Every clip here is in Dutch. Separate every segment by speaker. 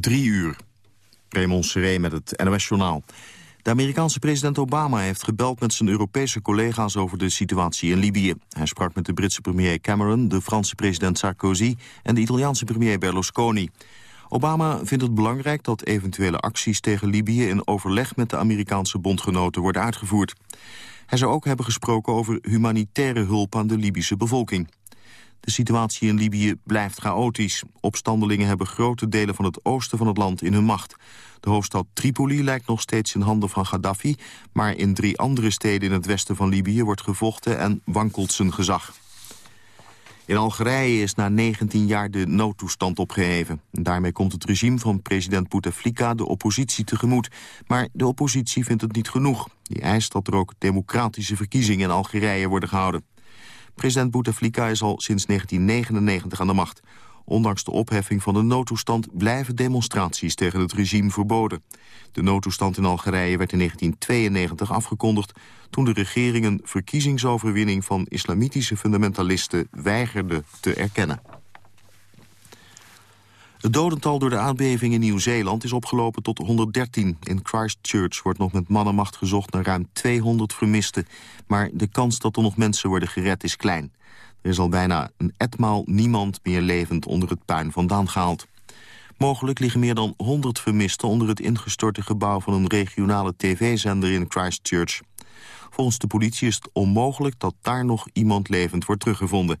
Speaker 1: Drie uur. Raymond Seré met het NOS-journaal. De Amerikaanse president Obama heeft gebeld met zijn Europese collega's over de situatie in Libië. Hij sprak met de Britse premier Cameron, de Franse president Sarkozy en de Italiaanse premier Berlusconi. Obama vindt het belangrijk dat eventuele acties tegen Libië in overleg met de Amerikaanse bondgenoten worden uitgevoerd. Hij zou ook hebben gesproken over humanitaire hulp aan de Libische bevolking. De situatie in Libië blijft chaotisch. Opstandelingen hebben grote delen van het oosten van het land in hun macht. De hoofdstad Tripoli lijkt nog steeds in handen van Gaddafi... maar in drie andere steden in het westen van Libië wordt gevochten en wankelt zijn gezag. In Algerije is na 19 jaar de noodtoestand opgeheven. Daarmee komt het regime van president Bouteflika de oppositie tegemoet. Maar de oppositie vindt het niet genoeg. Die eist dat er ook democratische verkiezingen in Algerije worden gehouden. President Bouteflika is al sinds 1999 aan de macht. Ondanks de opheffing van de noodtoestand blijven demonstraties tegen het regime verboden. De noodtoestand in Algerije werd in 1992 afgekondigd toen de regering een verkiezingsoverwinning van islamitische fundamentalisten weigerde te erkennen. Het dodental door de aardbeving in Nieuw-Zeeland is opgelopen tot 113. In Christchurch wordt nog met mannenmacht gezocht naar ruim 200 vermisten. Maar de kans dat er nog mensen worden gered is klein. Er is al bijna een etmaal niemand meer levend onder het puin vandaan gehaald. Mogelijk liggen meer dan 100 vermisten onder het ingestorte gebouw van een regionale tv-zender in Christchurch. Volgens de politie is het onmogelijk dat daar nog iemand levend wordt teruggevonden.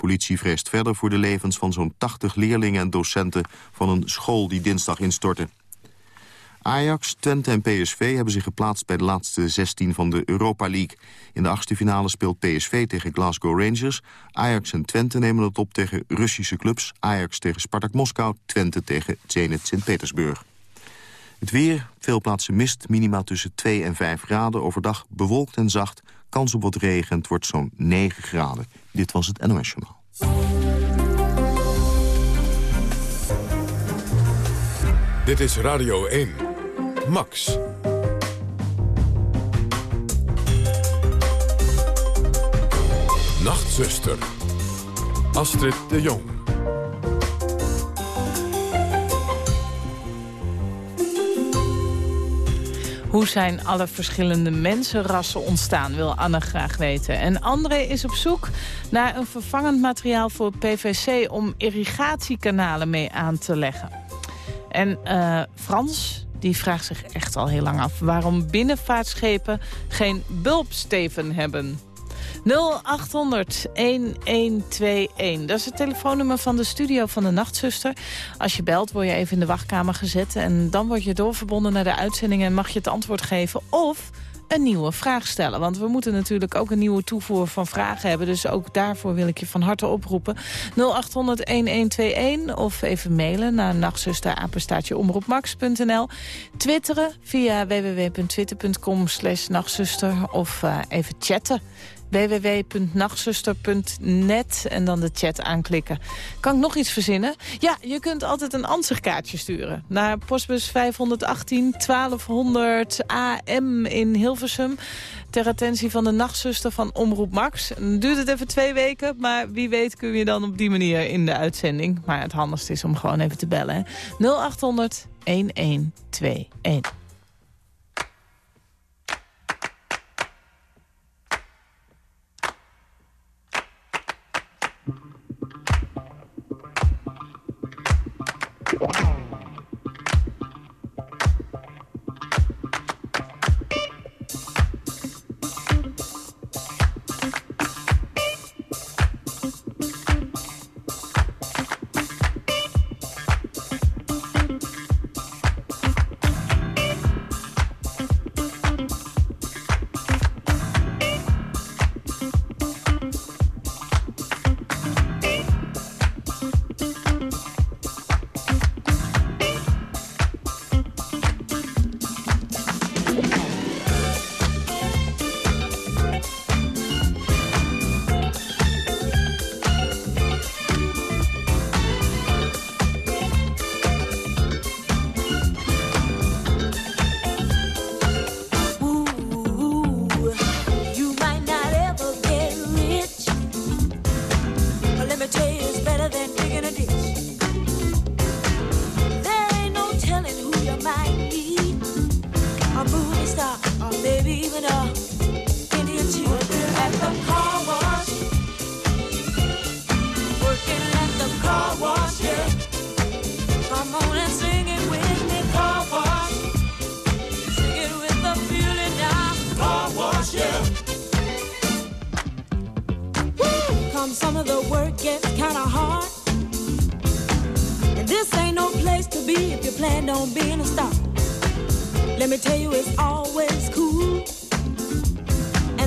Speaker 1: Politie vreest verder voor de levens van zo'n 80 leerlingen en docenten van een school die dinsdag instortte. Ajax, Twente en PSV hebben zich geplaatst bij de laatste 16 van de Europa League. In de achtste finale speelt PSV tegen Glasgow Rangers. Ajax en Twente nemen het op tegen Russische clubs. Ajax tegen Spartak Moskou, Twente tegen Zenit Sint-Petersburg. Het weer, veel plaatsen mist, minima tussen 2 en 5 graden. Overdag bewolkt en zacht, kans op wat regen. Het wordt zo'n 9 graden. Dit was het NOS Journaal.
Speaker 2: Dit is Radio 1. Max. Nachtzuster. Astrid de Jong.
Speaker 3: Hoe zijn alle verschillende mensenrassen ontstaan, wil Anne graag weten. En André is op zoek naar een vervangend materiaal voor PVC... om irrigatiekanalen mee aan te leggen. En uh, Frans, die vraagt zich echt al heel lang af... waarom binnenvaartschepen geen bulpsteven hebben. 0800-1121. Dat is het telefoonnummer van de studio van de Nachtzuster. Als je belt word je even in de wachtkamer gezet... en dan word je doorverbonden naar de uitzending en mag je het antwoord geven. Of een nieuwe vraag stellen. Want we moeten natuurlijk ook een nieuwe toevoer van vragen hebben. Dus ook daarvoor wil ik je van harte oproepen. 0800-1121 of even mailen naar nachtzusterapenstaatjeomroepmax.nl. Twitteren via www.twitter.com slash nachtzuster of uh, even chatten www.nachtzuster.net en dan de chat aanklikken. Kan ik nog iets verzinnen? Ja, je kunt altijd een ansichtkaartje sturen naar postbus 518 1200 AM in Hilversum ter attentie van de nachtzuster van Omroep Max. Duurt het even twee weken, maar wie weet kun je dan op die manier in de uitzending. Maar het handigste is om gewoon even te bellen. 0800 1121.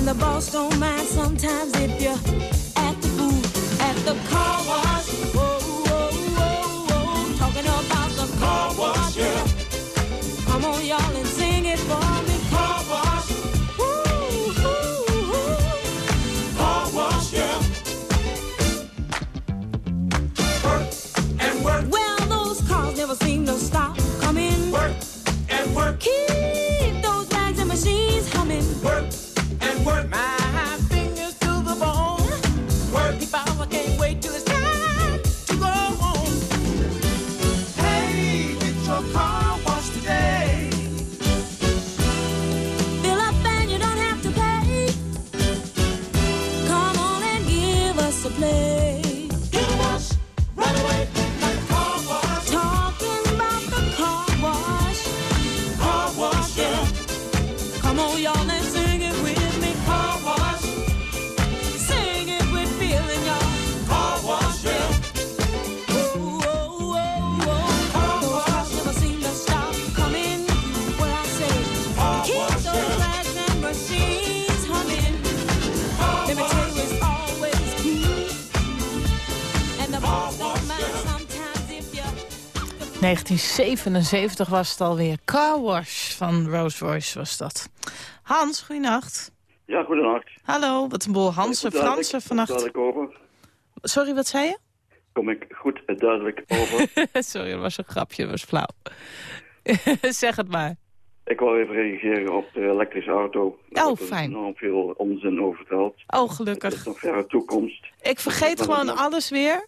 Speaker 4: And the boss don't mind sometimes if you at the food, at the car wash. Whoa, whoa, whoa, whoa. Talking about the car wash, yeah. Come on, y'all, and sing it for me.
Speaker 3: 1977 was het alweer. Car Wash van Rolls Royce was dat. Hans, goeienacht.
Speaker 5: Ja, goedenacht.
Speaker 3: Hallo, wat een boel Hansen, Fransen vannacht.
Speaker 5: Duidelijk over.
Speaker 3: Sorry, wat zei je?
Speaker 5: Kom ik goed en duidelijk over.
Speaker 3: Sorry, dat was een grapje, dat was flauw. zeg het maar.
Speaker 5: ik wil even reageren op de elektrische auto. Daar wordt er
Speaker 3: fijn.
Speaker 5: enorm veel onzin over verteld.
Speaker 3: Oh,
Speaker 5: Het is
Speaker 3: gelukkig.
Speaker 5: nog verre toekomst.
Speaker 3: Ik vergeet gewoon alles weer.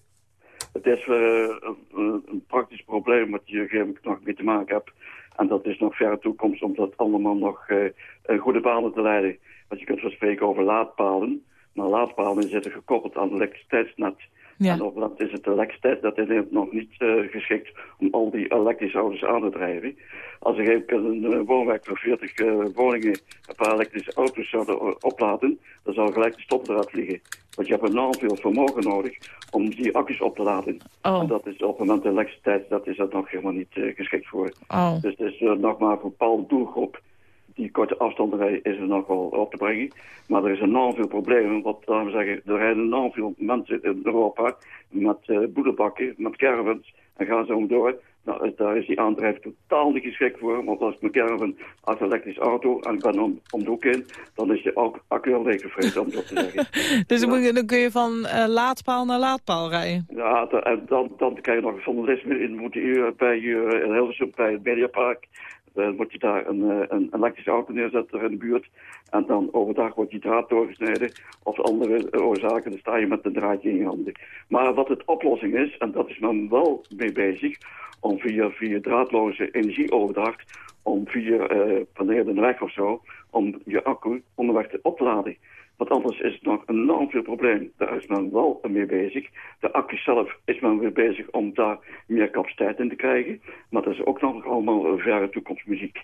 Speaker 5: Het is eh, een, een praktisch probleem wat je nog mee te maken hebt. En dat is nog verre toekomst om dat allemaal nog eh, goede banen te leiden. Want je kunt wel spreken over laadpalen. Maar laadpalen zitten gekoppeld aan het elektriciteitsnet.
Speaker 3: Ja.
Speaker 5: En op dat is het elektriciteit dat is nog niet eh, geschikt om al die elektrische auto's aan te drijven. Als ik even een uh, woonwijk van 40 eh, woningen een paar elektrische auto's zouden o- opladen, dan zou gelijk de stop eruit vliegen. Want je hebt enorm veel vermogen nodig om die accu's op te laden.
Speaker 3: Oh.
Speaker 5: En dat is op het moment de elektriciteit, dat is dat nog helemaal niet eh, geschikt voor.
Speaker 3: Oh.
Speaker 5: Dus het is eh, nog maar voor een bepaalde doelgroep. Die korte afstanden rijden is er nog wel op te brengen. Maar er is enorm veel problemen. Want laten we zeggen, er rijden enorm veel mensen in Europa met boedelbakken, met caravans. En gaan zo door. Nou, eh, daar is die aandrijf totaal niet geschikt voor. Want als ik mijn caravan als elektrische auto en ik ben om, om de hoek in, dan is je ac- accu al leeggevreten, om zo te zeggen.
Speaker 3: Dus dan, moet je- dan kun je van eh, laadpaal naar laadpaal rijden.
Speaker 5: Ja, en dan, dan krijg je nog vandalisme in. Moet je bij je in Hilversum bij het Mediapark. Dan moet je daar een, eh, een elektrische auto neerzetten in de buurt. En dan overdag wordt die draad doorgesneden. Of andere eh, oorzaken, dan sta je met een draadje in je handen. Maar wat het oplossing is, en dat is men wel mee bezig... om via, via draadloze energieoverdracht... om via eh wanneer een weg of zo... om je accu onderweg te op te laden. Want anders is het nog een enorm veel probleem. Daar is men wel mee bezig. De accu zelf is men weer bezig om daar meer capaciteit in te krijgen. Maar dat is ook nog allemaal verre toekomstmuziek.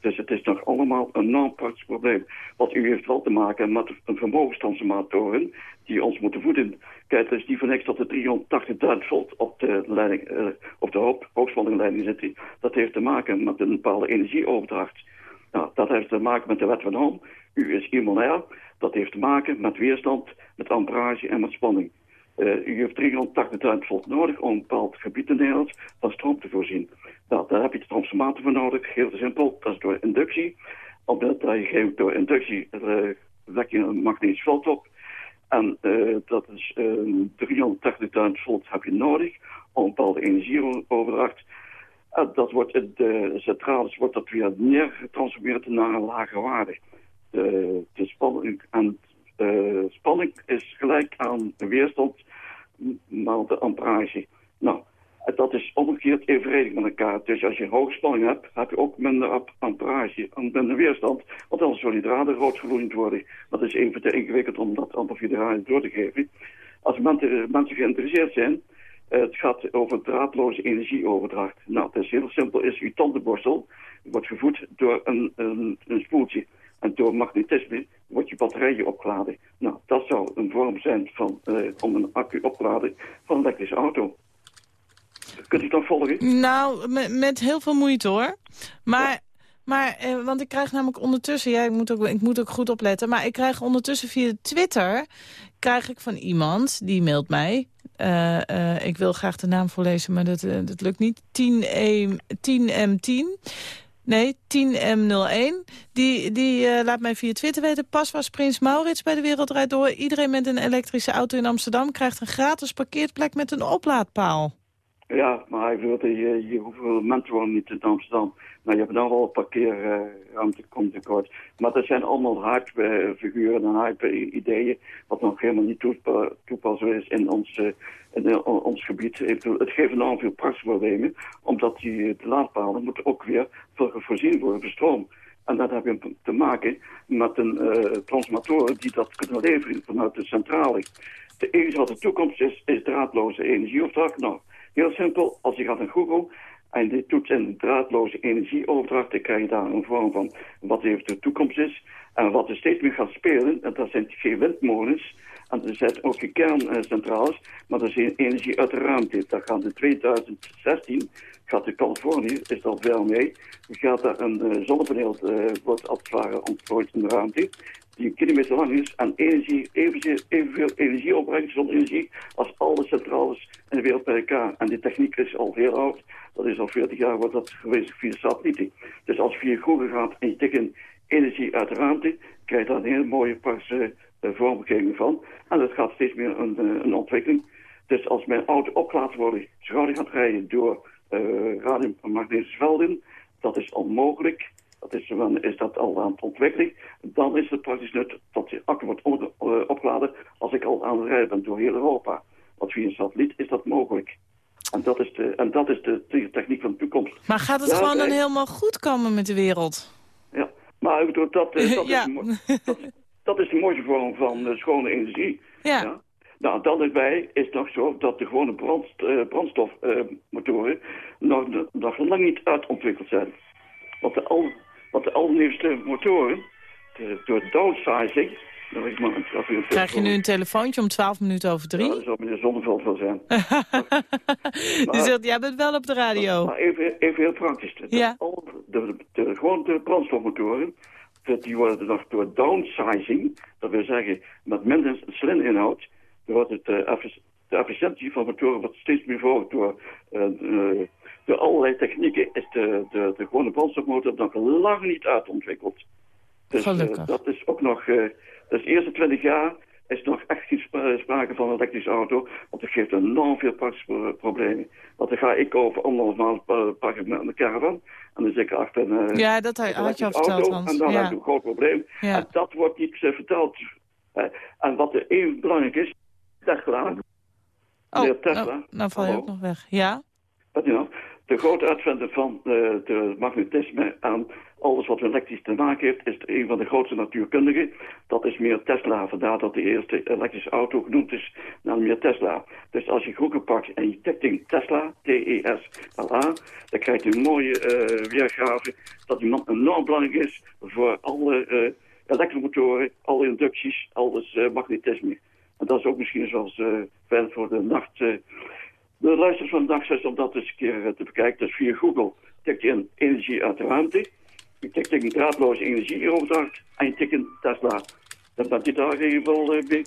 Speaker 5: Dus het is nog allemaal een enorm praktisch probleem. Want u heeft wel te maken met een vermogenstransformatoren die ons moeten voeden. Kijk, dus die van niks dat de 380.000 volt op de, leiding, eh, op de hoogspanningsleiding zit. Dat heeft te maken met een bepaalde energieoverdracht. Nou, dat heeft te maken met de wet van Ohm. U is immunair. Dat heeft te maken met weerstand, met amperage en met spanning. Eh, u heeft 380.000 volt nodig om een bepaald gebied in Nederland van stroom te voorzien. Nou, daar heb je de transformator voor nodig. Heel simpel, dat is door inductie. Omdat je geeft door inductie uh, wek je een magnetisch veld op. En uh, dat is uh, 380.000 volt heb je nodig om een bepaalde energieoverdracht. En dat wordt in de centrales wordt dat weer neergetransformeerd naar een lage waarde. De, de spanning, en, uh, spanning is gelijk aan de weerstand maal de amperage. Nou, dat is omgekeerd evenredig met elkaar. Dus als je hoge spanning hebt, heb je ook minder amperage en minder weerstand. Want anders zullen die draden roodgloeiend worden. Dat is even te ingewikkeld om dat radio door te geven. Als mensen, mensen geïnteresseerd zijn, eh, het gaat over draadloze energieoverdracht. Nou, het is heel simpel. Is uw tandenborstel wordt gevoed door een, een spoeltje. En door magnetisme wordt je batterijen opgeladen. Nou, dat zou een vorm zijn van, eh, om een accu op te laden van een elektrische auto. Kunt u dat volgen?
Speaker 3: Nou, met, met heel veel moeite hoor. Maar, maar eh, want ik krijg namelijk ondertussen... Ja, ik moet, ook, ik moet ook goed opletten. Maar ik krijg ondertussen via Twitter... krijg ik van iemand, die mailt mij... eh, eh, ik wil graag de naam voorlezen, maar dat, dat lukt niet. 10M, 10M10. Nee, 10M01. Die, die eh, laat mij via Twitter weten. Pas was Prins Maurits bij de Wereld Door. Iedereen met een elektrische auto in Amsterdam... krijgt een gratis parkeerplek met een oplaadpaal.
Speaker 5: Ja, maar hij wil je, je, hoeveel mensen wonen niet in Amsterdam. Nou, je hebt nou wel parkeerruimte komt tekort. Maar dat zijn allemaal hype-figuren en hype-ideeën, wat nog helemaal niet toepa toepasbaar is in ons, eh, eh, ons gebied. Het geeft enorm veel praktproblemen, omdat die de laadpalen moeten ook weer voor- voorzien worden voor stroom. En dat heb je te maken met een eh transformatoren die dat kunnen leveren vanuit de centrale. De enige wat de toekomst is, is draadloze energieopdracht. Nou, heel simpel, als je gaat naar Google en je toetst in draadloze energieoverdracht, dan krijg je daar een vorm van wat even de toekomst is. En wat er steeds meer gaat spelen, en dat zijn geen windmolens, en er zijn ook geen kerncentrales, maar er is energie uit de ruimte. Dat gaat in 2016, gaat in Californië, is dat wel mee, gaat daar een eh, zonnepaneel, eh, wordt als het ware in de ruimte, die kilometer lang is en energie, evenveel, evenveel energie opbrengt, zonne-energie, als alle centrales in de wereld bij elkaar. En die techniek is al heel oud, dat is al 40 jaar wordt dat geweest via satellieten. Dus als je via Google gaat en je tikt energie uit de ruimte, krijg je daar een hele mooie praktische eh, vormgeving van. En dat gaat steeds meer een, eh, ontwikkeling. Dus als mijn auto opgelaten wordt, die gaat rijden door uh, radiomagnetische velden, dat is onmogelijk. Dat is, is dat al aan het ontwikkelen. Dan is het praktisch nut dat de accu wordt eh, opgeladen als ik al aan het rijden ben door heel Europa. Want via een satelliet is dat mogelijk. En dat is de, en dat is de, techniek van de toekomst.
Speaker 3: Maar gaat het
Speaker 5: Ja,
Speaker 3: gewoon dan helemaal goed komen met de wereld?
Speaker 5: Ja, maar ik bedoel, dat, eh, dat,
Speaker 3: Ja.
Speaker 5: is, dat, dat is de mooiste vorm van eh, schone energie.
Speaker 3: Ja.
Speaker 5: Nou, dan erbij is het nog zo dat de gewone brand, brandstofmotoren nog, nog lang niet uitontwikkeld zijn. Want de, al, want de allernieuwste motoren, de, door downsizing... dan ik maar,
Speaker 3: Krijg je nu een telefoontje om 12 minuten over
Speaker 5: Ja,
Speaker 3: drie?
Speaker 5: dat zal meneer Zonneveld wel zijn.
Speaker 3: Die zegt, jij bent wel op de radio.
Speaker 5: Maar even, even heel praktisch. De,
Speaker 3: Ja.
Speaker 5: de, de, gewoon de brandstofmotoren, dat die worden nog door downsizing, dat wil zeggen met minder dan wordt het, eh, de efficiëntie van motoren wordt steeds meer verhoogd door, eh, door allerlei technieken. Is de, de, de gewone brandstofmotor nog lang niet uitontwikkeld. Dus eh,
Speaker 3: Gelukkig.
Speaker 5: dat is ook nog, eh dus de eerste 20 jaar is nog echt geen sp- sprake van een elektrische auto, want dat geeft enorm veel praktische pro- problemen. Want dan ga ik over anderhalf maand eh, pak ik met een caravan en dan zit ik achter een eh,
Speaker 3: Ja, dat had had je al verteld,
Speaker 5: auto
Speaker 3: Hans.
Speaker 5: en dan heb
Speaker 3: Ja.
Speaker 5: je een groot probleem.
Speaker 3: Ja.
Speaker 5: En dat wordt niet eh, verteld. Eh, en wat er even belangrijk is, Tesla,
Speaker 3: Oh,
Speaker 5: Tesla,
Speaker 3: nou, nou val je ook nog weg. Ja?
Speaker 5: Wat je nou, de grote uitvinder van eh, de magnetisme en alles wat elektrisch te maken heeft, is een van de grootste natuurkundigen. Dat is meer Tesla, vandaar dat de eerste elektrische auto genoemd is naar meer Tesla. Dus als je Google pakt en je tikt in Tesla, T-E-S-L-A, dan krijg je een mooie eh, weergave dat die man enorm belangrijk is voor alle eh, elektromotoren, alle inducties, alles eh, magnetisme. En dat is ook misschien zoals verder voor de nacht... eh, de luisteraars van dagzes om dat eens een keer eh, te bekijken. Dus via Google tik je in energie uit de ruimte. Je tikt in draadloze energieoverdracht. En je tikt in Tesla. Dan bent je daar in ieder geval eh.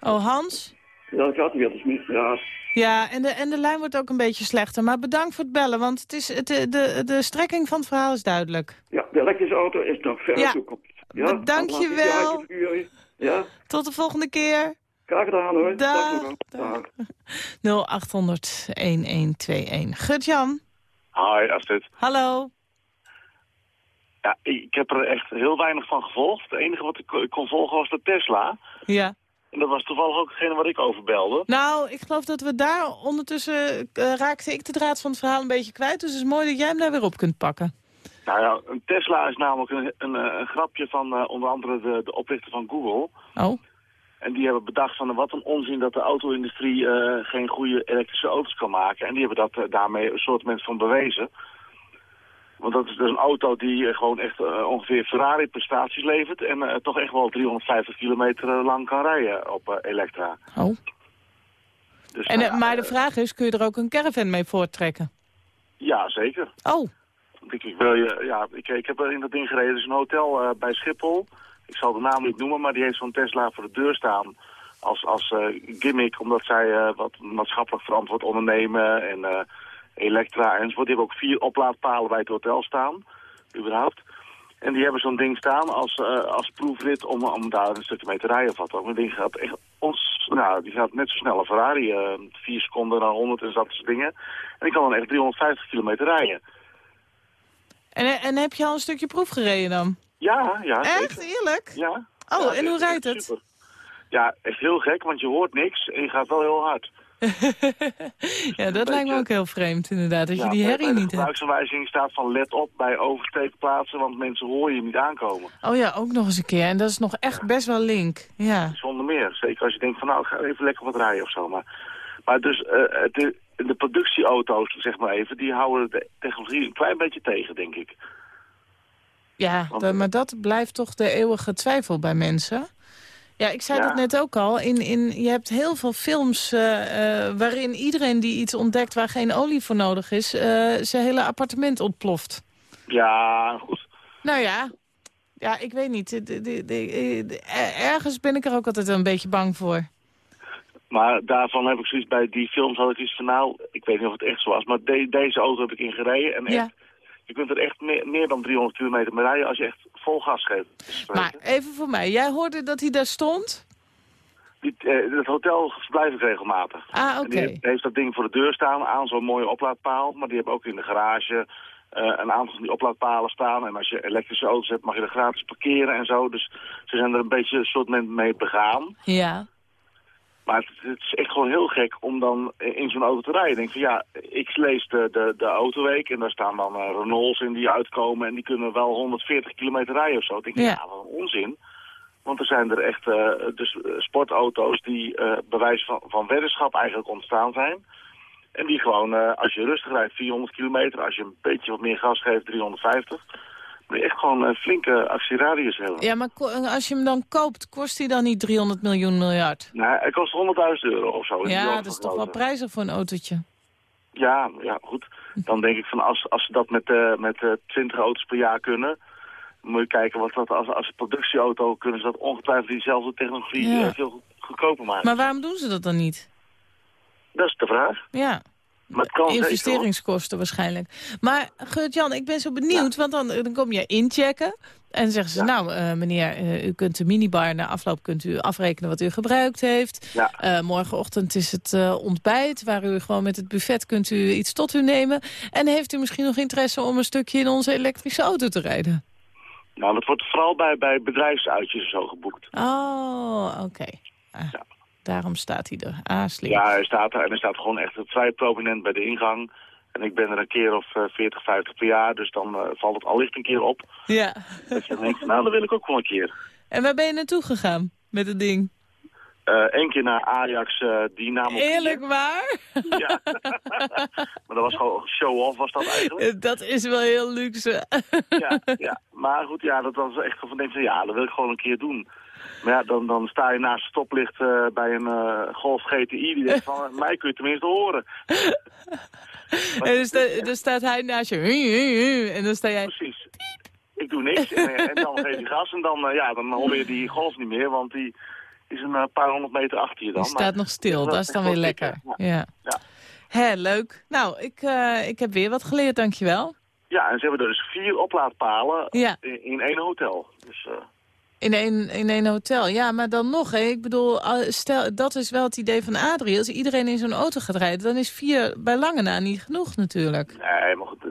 Speaker 3: Oh, Hans?
Speaker 5: Ja, dat gaat weer. Dus, ja,
Speaker 3: Ja, en de, en de lijn wordt ook een beetje slechter. Maar bedankt voor het bellen, want het is, het, de, de, de strekking van het verhaal is duidelijk.
Speaker 5: ja, de elektrische auto is nog ver
Speaker 3: Ja.
Speaker 5: toekomst.
Speaker 3: Dank je
Speaker 5: laat ik
Speaker 3: wel.
Speaker 5: uitfiguren. Ja,
Speaker 3: Tot de volgende keer.
Speaker 5: Graag gedaan hoor.
Speaker 3: Dag. Dag.
Speaker 5: Dag.
Speaker 3: 0800-1121. Gert-Jan,
Speaker 6: Hi Astrid.
Speaker 3: hallo.
Speaker 6: Ja, ik heb er echt heel weinig van gevolgd. Het enige wat ik ko- kon volgen was de Tesla.
Speaker 3: Ja,
Speaker 6: En dat was toevallig ook degene waar ik over belde.
Speaker 3: Nou, ik geloof dat we daar ondertussen eh, raakte ik de draad van het verhaal een beetje kwijt. Dus het is mooi dat jij hem daar weer op kunt pakken.
Speaker 6: Nou ja, een Tesla is namelijk een, een, eh, een grapje van eh, onder andere de, de oprichter van Google.
Speaker 3: Oh,
Speaker 6: En die hebben bedacht van wat een onzin dat de auto-industrie eh, geen goede elektrische auto's kan maken. En die hebben dat eh, daarmee een soort van bewezen. Want dat is dus een auto die eh, gewoon echt ongeveer Ferrari-prestaties levert. En toch echt wel 350 kilometer lang kan rijden op elektra.
Speaker 3: oh.
Speaker 6: Dus,
Speaker 3: En,
Speaker 6: nou
Speaker 3: maar de vraag is, kun je er ook een caravan mee voorttrekken?
Speaker 6: Ja, zeker.
Speaker 3: Oh,
Speaker 6: Ik, ik, wil je, ja, ik, ik heb in dat ding gereden. Er is een hotel bij Schiphol. Ik zal de naam niet noemen, maar die heeft zo'n Tesla voor de deur staan. Als, als eh, gimmick, omdat zij eh, wat maatschappelijk verantwoord ondernemen. En eh, Elektra enzovoort. Die hebben ook vier oplaadpalen bij het hotel staan. Überhaupt. En die hebben zo'n ding staan als, als proefrit om, om daar een stukje mee te rijden of wat ook. Die gaat echt ons, nou, die gaat net zo snel als Ferrari. vier seconden naar 100 en dat soort dingen. En die kan dan echt 350 kilometer rijden.
Speaker 3: en, en heb je al een stukje proef gereden dan?
Speaker 6: Ja, ja.
Speaker 3: Echt?
Speaker 6: zeker.
Speaker 3: Eerlijk?
Speaker 6: Ja.
Speaker 3: Oh,
Speaker 6: Ja,
Speaker 3: en hoe rijdt het?
Speaker 6: super. Ja, echt heel gek, want je hoort niks en je gaat wel heel hard.
Speaker 3: ja, dat lijkt me ook heel vreemd inderdaad, dat
Speaker 6: Ja,
Speaker 3: je die herrie
Speaker 6: de
Speaker 3: niet hebt.
Speaker 6: gebruiksaanwijzing staat van let op bij oversteekplaatsen, want mensen horen je niet aankomen.
Speaker 3: Oh ja, ook nog eens een keer. En dat is nog echt best wel link. Ja.
Speaker 6: Zonder meer. Zeker als je denkt van nou, ik ga even lekker wat rijden of zo. Maar, maar dus eh, de, de productieauto's, zeg maar even, die houden de technologie een klein beetje tegen, denk ik.
Speaker 3: Ja,
Speaker 6: Want-
Speaker 3: maar dat blijft toch de eeuwige twijfel bij mensen. Ja, ik zei
Speaker 6: Ja.
Speaker 3: dat net ook al. In, in, je hebt heel veel films eh, eh, waarin iedereen die iets ontdekt waar geen olie voor nodig is, eh, zijn hele appartement ontploft.
Speaker 6: Ja, goed.
Speaker 3: Nou ja, ja ik weet niet. De- de- de- de- de- ergens ben ik er ook altijd een beetje bang voor.
Speaker 6: Maar daarvan heb ik zoiets bij die films had ik iets van nou, ik weet niet of het echt zo was, maar de- deze auto heb ik ingereden en echt,
Speaker 3: Ja.
Speaker 6: Je kunt er echt meer, meer dan 300 kilometer mee rijden als je echt vol gas geeft.
Speaker 3: Maar even voor mij, jij hoorde dat hij daar stond?
Speaker 6: Die, eh, het hotel verblijf ik regelmatig.
Speaker 3: Ah, oké.
Speaker 6: die heeft, dat ding voor de deur staan aan zo'n mooie oplaadpaal. Maar die hebben ook in de garage eh, een aantal van die oplaadpalen staan. En als je elektrische auto's hebt mag je er gratis parkeren en zo. Dus ze zijn er een beetje een soort mee begaan.
Speaker 3: Ja.
Speaker 6: Maar het, het is echt gewoon heel gek om dan in zo'n auto te rijden. Ik denk van ja, ik lees de, de, de autoweek en daar staan dan eh, Renaults in die uitkomen. En die kunnen wel 140 kilometer rijden of zo. Ik denk,
Speaker 3: Ja.
Speaker 6: ja, wat een onzin. Want er zijn er echt eh, dus, eh, sportauto's die eh bewijs van, van weddenschap eigenlijk ontstaan zijn. En die gewoon, als je rustig rijdt, 400 kilometer. Als je een beetje wat meer gas geeft, 350. Je echt gewoon een flinke actieradius hebben.
Speaker 3: Ja, maar als je hem dan koopt, kost hij dan niet 300 miljoen miljard?
Speaker 6: Nou, het kost 100.000 euro of zo.
Speaker 3: Ja, dat is toch wel prijzig voor een autootje.
Speaker 6: Ja, ja, goed. Dan denk ik van als, als ze dat met, eh met eh 20 auto's per jaar kunnen, moet je kijken wat dat als, als productieauto kunnen ze dat ongetwijfeld diezelfde technologie
Speaker 3: Ja.
Speaker 6: eh, veel goed- goedkoper maken.
Speaker 3: Maar waarom doen ze dat dan niet?
Speaker 6: Dat is de vraag.
Speaker 3: Ja.
Speaker 6: Maar het kan
Speaker 3: Investeringskosten waarschijnlijk. Maar Geurt-Jan, ik ben zo benieuwd, want dan, dan kom je inchecken. En zeggen ze,
Speaker 6: Ja.
Speaker 3: nou eh, meneer, eh, u kunt de minibar na afloop kunt u afrekenen wat u gebruikt heeft.
Speaker 6: Ja.
Speaker 3: Eh, morgenochtend is het eh, ontbijt, waar u gewoon met het buffet kunt u iets tot u nemen. En heeft u misschien nog interesse om een stukje in onze elektrische auto te rijden?
Speaker 6: Nou, dat wordt vooral bij, bij bedrijfsuitjes zo geboekt.
Speaker 3: Oh, oké. Ah,
Speaker 6: Ja.
Speaker 3: Daarom staat hij er. Ah, slim.
Speaker 6: Ja, hij staat er en hij staat gewoon echt vrij prominent bij de ingang. En ik ben er een keer of eh, 40, 50 per jaar, dus dan eh, valt het allicht een keer op.
Speaker 3: ja.
Speaker 6: Dat je denkt, nou, dat wil ik ook wel een keer.
Speaker 3: En waar ben je naartoe gegaan met het ding?
Speaker 6: Eén keer naar Ajax, eh Dynamo. Kiev.
Speaker 3: Eerlijk waar?
Speaker 6: Ja. maar dat was gewoon show-off, was dat eigenlijk.
Speaker 3: Eh, Dat is wel heel luxe.
Speaker 6: Ja, ja. Maar goed, ja, dat was echt van denk van ja, dat wil ik gewoon een keer doen. Maar ja, dan, dan sta je naast het stoplicht eh, bij een eh, Golf GTI die denkt van, mij kun je tenminste horen.
Speaker 3: En dan, sta- dan staat hij naast je. En dan sta jij...
Speaker 6: Precies. Ik doe niks. En, en dan geef je gas en dan, eh, ja, dan hoor je die Golf niet meer, want die is een eh, paar honderd meter achter je dan.
Speaker 3: Die staat nog stil, dat is dan weer lekker. Ja.
Speaker 6: Ja.
Speaker 3: Hé, leuk. Nou, ik, eh, ik heb weer wat geleerd, dankjewel.
Speaker 6: Ja, en ze hebben dus vier oplaadpalen
Speaker 3: Ja.
Speaker 6: in, in één hotel. Dus, eh,
Speaker 3: In één, in één hotel. Ja, maar dan nog, hè. ik bedoel, stel, dat is wel het idee van Adrie. Als iedereen in zo'n auto gaat rijden, dan is vier bij lange na niet genoeg natuurlijk.
Speaker 6: nee, maar goed,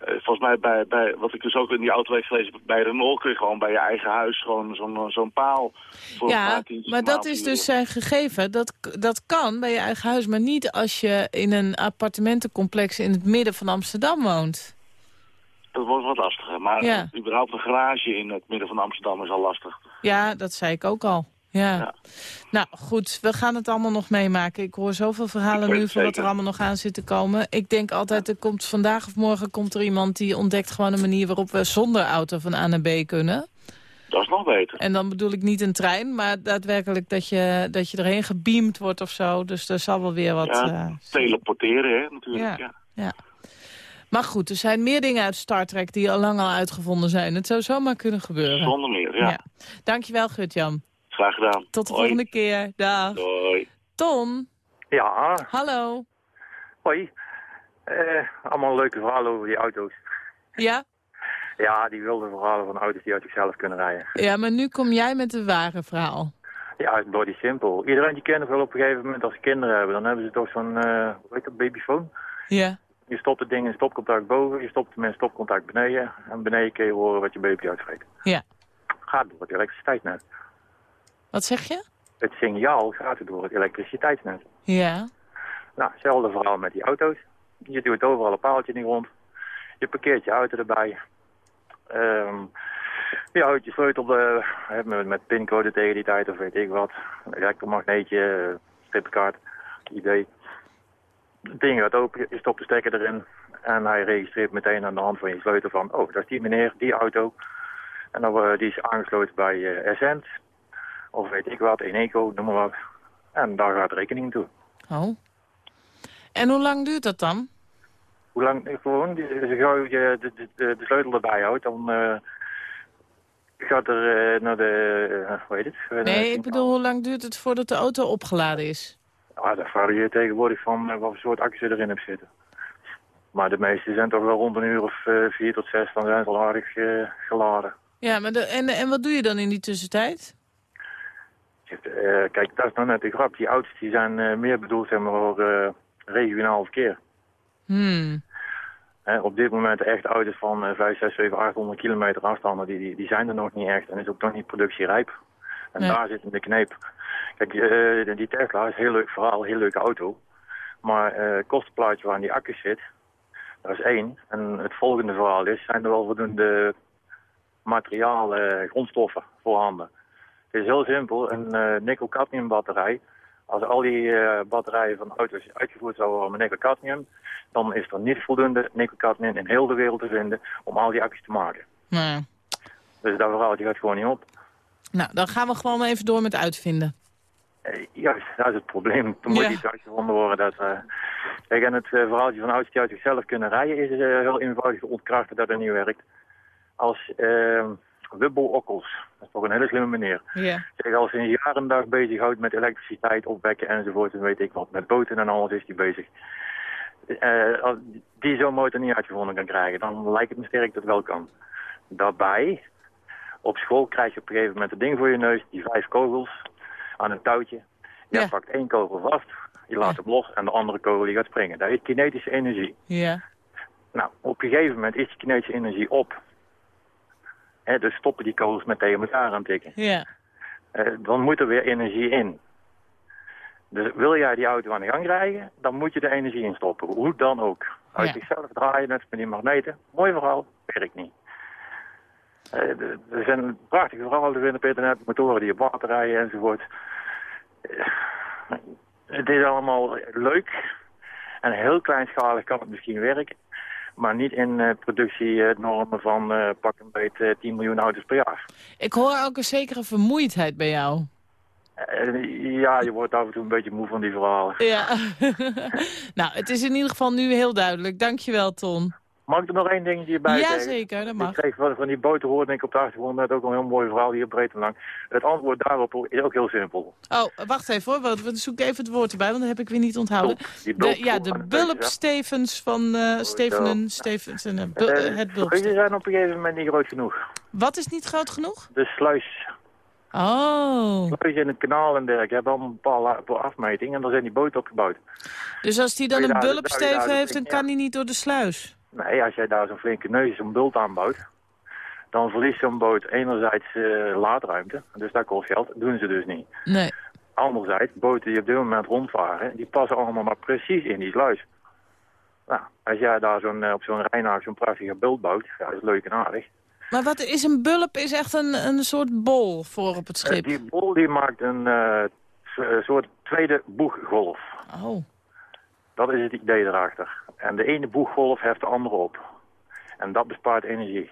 Speaker 6: eh, volgens mij bij, bij, wat ik dus ook in die auto heb gelezen, bij Renault kun je gewoon bij je eigen huis gewoon zo'n zo'n paal voor een
Speaker 3: Ja, maar dat is dus zijn gegeven. Dat, dat kan bij je eigen huis, maar niet als je in een appartementencomplex in het midden van Amsterdam woont.
Speaker 6: Dat wordt wat lastiger. Maar
Speaker 3: Ja.
Speaker 6: überhaupt een garage in het midden van Amsterdam is al lastig.
Speaker 3: Ja, dat zei ik ook al. Ja.
Speaker 6: Ja.
Speaker 3: Nou goed, we gaan het allemaal nog meemaken. Ik hoor zoveel verhalen nu van wat er allemaal nog aan zit te komen. Ik denk altijd, er komt vandaag of morgen komt er iemand die ontdekt gewoon een manier waarop we zonder auto van A naar B kunnen.
Speaker 6: Dat is nog beter.
Speaker 3: En dan bedoel ik niet een trein, maar daadwerkelijk dat je, dat je erheen gebeamd wordt of zo. Dus er zal wel weer wat...
Speaker 6: Ja,
Speaker 3: eh,
Speaker 6: teleporteren, hè, natuurlijk.
Speaker 3: Ja.
Speaker 6: Ja.
Speaker 3: ja. Maar goed, er zijn meer dingen uit Star Trek die al lang al uitgevonden zijn. Het zou zomaar kunnen gebeuren.
Speaker 6: Zonder meer, ja.
Speaker 3: Dankjewel, Gert-Jan.
Speaker 6: Graag gedaan.
Speaker 3: Tot de
Speaker 6: Hoi.
Speaker 3: volgende keer. Dag.
Speaker 6: Doei.
Speaker 3: Ton,
Speaker 7: Ja,
Speaker 3: hallo.
Speaker 7: hoi. Eh, allemaal leuke verhalen over die auto's.
Speaker 3: Ja?
Speaker 7: Ja, die wilde verhalen van auto's die uit zichzelf kunnen rijden.
Speaker 3: Ja, maar nu kom jij met een ware verhaal.
Speaker 7: Ja, het is body simpel. Iedereen die kent wel op een gegeven moment als ze kinderen hebben, dan hebben ze toch zo'n, eh hoe heet dat, babyfoon?
Speaker 3: Ja.
Speaker 7: Je stopt het ding in stopcontact boven, je stopt hem in stopcontact beneden. En beneden kun je horen wat je baby uitspreekt.
Speaker 3: Ja.
Speaker 7: Gaat door het elektriciteitsnet.
Speaker 3: Wat zeg je?
Speaker 7: Het signaal gaat door het elektriciteitsnet.
Speaker 3: Ja.
Speaker 7: Nou, hetzelfde verhaal met die auto's. Je duwt overal een paaltje in de grond. Je parkeert je auto erbij. Ehm je houdt je sleutel hè, met, met pincode tegen die tijd of weet ik wat. Een elektromagneetje, eh, stripkaart, idee. Het ding gaat open, je stopt de stekker erin. En hij registreert meteen aan de hand van je sleutel van... oh, dat is die meneer, die auto. En dan, eh, die is aangesloten bij eh Essent. Of weet ik wat, Eneco, noem maar wat. En daar gaat rekening toe.
Speaker 3: Oh. En hoe lang duurt dat dan?
Speaker 7: Hoe lang gewoon, die- als je gauw je de, de, sleutel erbij houdt, dan eh, gaat er eh, naar de, uh, hoe heet het? Eh,
Speaker 3: Nee, ik bedoel, hoe lang duurt het voordat de auto opgeladen is?
Speaker 7: Ja, dat varieert tegenwoordig van eh, wat voor soort accu je erin hebt zitten. Maar de meeste zijn toch wel rond een uur of eh, vier tot zes, dan zijn ze al aardig eh, geladen.
Speaker 3: Ja, maar de, en, en wat doe je dan in die tussentijd?
Speaker 7: Eh, kijk, dat is nou net de grap. Die auto's die zijn meer bedoeld zeg maar, voor regionaal verkeer.
Speaker 3: Hmm.
Speaker 7: Op dit moment de echte auto's van eh 5, 6, 7, 800 kilometer afstanden, die, die, die zijn er nog niet echt. En is ook nog niet productierijp. En
Speaker 3: Nee.
Speaker 7: daar zit in de kneep. Kijk, eh, die Tesla is een heel leuk verhaal, een heel leuke auto. Maar eh, het kostenplaatje waar aan die accu zit, dat is één. En het volgende verhaal is, zijn er wel voldoende materiaal, eh, grondstoffen voorhanden? Het is heel simpel, een eh nickel-cadmium batterij. Als al die batterijen van auto's uitgevoerd zouden worden met nickel-cadmium, dan is er niet voldoende nickel-cadmium in heel de wereld te vinden om al die accu's te maken. Dus dat verhaaltje gaat gewoon niet op.
Speaker 3: nou, dan gaan we gewoon even door met uitvinden.
Speaker 7: Eh, juist, dat is het probleem. Er moet iets uitgevonden worden. Dat, eh kijk, en het eh, verhaaltje van auto's die uit zichzelf kunnen rijden is eh, heel eenvoudig te ontkrachten dat het niet werkt. Als uh, Wubbel Okkels, dat is toch een hele slimme meneer.
Speaker 3: Ja.
Speaker 7: Zeg, als hij een jaar en dag bezighoudt met elektriciteit opwekken enzovoort, en weet ik wat, met boten en alles is hij bezig. Eh, als die zo'n motor niet uitgevonden kan krijgen, dan lijkt het me sterk dat het wel kan. Daarbij, op school krijg je op een gegeven moment een ding voor je neus, die vijf kogels aan een touwtje. Je
Speaker 3: Ja.
Speaker 7: pakt één kogel vast, je laat hem los en de andere kogel die gaat springen. Dat is kinetische energie.
Speaker 3: Ja.
Speaker 7: Nou, op een gegeven moment is die kinetische energie op. Dus stoppen die kogels met tegen elkaar aan tikken.
Speaker 3: Ja.
Speaker 7: Eh, dan moet er weer energie in. Dus wil jij die auto aan de gang krijgen, dan moet je de energie in stoppen. Hoe dan ook. Uit
Speaker 3: Ja.
Speaker 7: zichzelf draaien, net met die magneten. Mooi verhaal, werkt niet. Eh, er zijn prachtige verhalen te vinden op internet, motoren die op water rijden enzovoort. Eh, het is allemaal leuk en heel kleinschalig kan het misschien werken. Maar niet in eh, productienormen van eh, pak een beet eh, 10 miljoen auto's per jaar.
Speaker 3: Ik hoor ook een zekere vermoeidheid bij jou.
Speaker 7: Eh, ja, je wordt af en toe een beetje moe van die verhalen.
Speaker 3: Ja. nou, het is in ieder geval nu heel duidelijk. Dankjewel, Ton.
Speaker 7: Mag ik er nog één dingetje bij zeggen?
Speaker 3: Jazeker, dat
Speaker 7: Ik
Speaker 3: mag.
Speaker 7: kreeg van, van die boten hoorde ik op de achtergrond net ook een heel mooi verhaal hier breed en lang. Het antwoord daarop is ook heel simpel.
Speaker 3: Oh, wacht even hoor. want We zoeken even het woord erbij, want dat heb ik weer niet onthouden.
Speaker 7: Die
Speaker 3: De, ja, de bulp. Stevens van eh Stevenen. Stevens, en, eh, bu-
Speaker 7: Eh,
Speaker 3: het bulp.
Speaker 7: zijn op een gegeven moment niet groot genoeg.
Speaker 3: Wat is niet groot genoeg?
Speaker 7: De sluis,
Speaker 3: Oh,
Speaker 7: sluizen in het kanaal en dergelijke hebben allemaal een bepaalde bepaalde afmeting en dan zijn die boten opgebouwd.
Speaker 3: dus als die dan een
Speaker 7: 2000,
Speaker 3: bulpsteven
Speaker 7: 2000,
Speaker 3: heeft, dan
Speaker 7: ja.
Speaker 3: kan hij niet door de sluis.
Speaker 7: Nee, als jij daar zo'n flinke neus, zo'n bult aanbouwt, dan verliest zo'n boot enerzijds eh, laadruimte. Dus dat kost geld. Dat doen ze dus niet.
Speaker 3: Nee.
Speaker 7: Anderzijds, boten die op dit moment rondvaren, die passen allemaal maar precies in die sluis. Nou, als jij daar zo'n, eh, op zo'n Rijnaag zo'n prachtige bult bouwt, ja, dat is leuk en aardig.
Speaker 3: Maar wat is een bulp? Is echt een, een soort bol voor op het
Speaker 7: Eh,
Speaker 3: schip.
Speaker 7: die bol die maakt een soort tweede boeggolf.
Speaker 3: Oh.
Speaker 7: Dat is het idee erachter. En de ene boeggolf heft de andere op. En dat bespaart energie.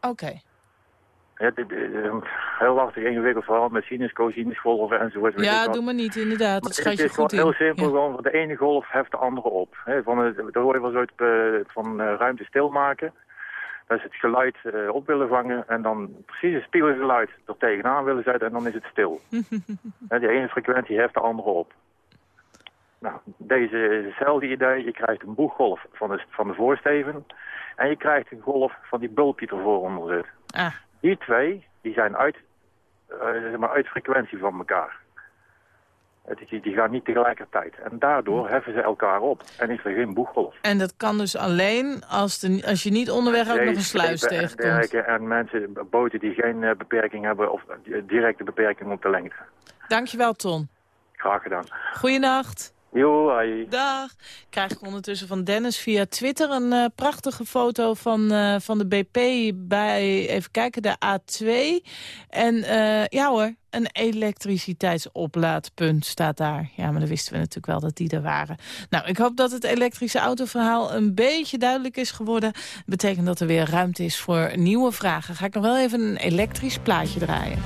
Speaker 3: Oké.
Speaker 7: Heel lastig ingewikkeld verhaal met sinus, cosinusgolven enzovoort. weet ik
Speaker 3: Ja, doe maar niet, inderdaad. Dat
Speaker 7: Maar
Speaker 3: schat
Speaker 7: het
Speaker 3: je
Speaker 7: is gewoon
Speaker 3: goed
Speaker 7: heel simpel,
Speaker 3: Ja.
Speaker 7: gewoon van de ene golf heft de andere op. He, van daar hoor je wel zoiets eh, van eh, ruimte stilmaken. Dat is het geluid eh, op willen vangen en dan precies het spiegelgeluid er tegenaan willen zetten en dan is het stil. He, die ene frequentie heft de andere op. Nou, deze is hetzelfde idee. Je krijgt een boeggolf van de, van de voorsteven en je krijgt een golf van die bulp die ervoor onder zit.
Speaker 3: Ah,
Speaker 7: Die twee die zijn uit, eh, zeg maar uit frequentie van elkaar. Die, die gaan niet tegelijkertijd. En daardoor heffen ze elkaar op. En is er geen boeggolf.
Speaker 3: en dat kan dus alleen als, de, als je niet onderweg ook nog een sluis
Speaker 7: en
Speaker 3: tegenkomt.
Speaker 7: dergelijke En mensen, boten die geen eh, beperking hebben of eh, directe beperking op de lengte.
Speaker 3: Dankjewel, Ton.
Speaker 7: Graag gedaan.
Speaker 3: Goeienacht.
Speaker 7: Jo, hoi.
Speaker 3: Dag. Krijg ik ondertussen van Dennis via Twitter een eh, prachtige foto van, eh, van de BP bij, even kijken, de A2. En eh, ja hoor, een elektriciteitsoplaadpunt staat daar. Ja, maar dan wisten we natuurlijk wel dat die er waren. Nou, ik hoop dat het elektrische autoverhaal een beetje duidelijk is geworden. Betekent dat er weer ruimte is voor nieuwe vragen. Ga ik nog wel even een elektrisch plaatje draaien.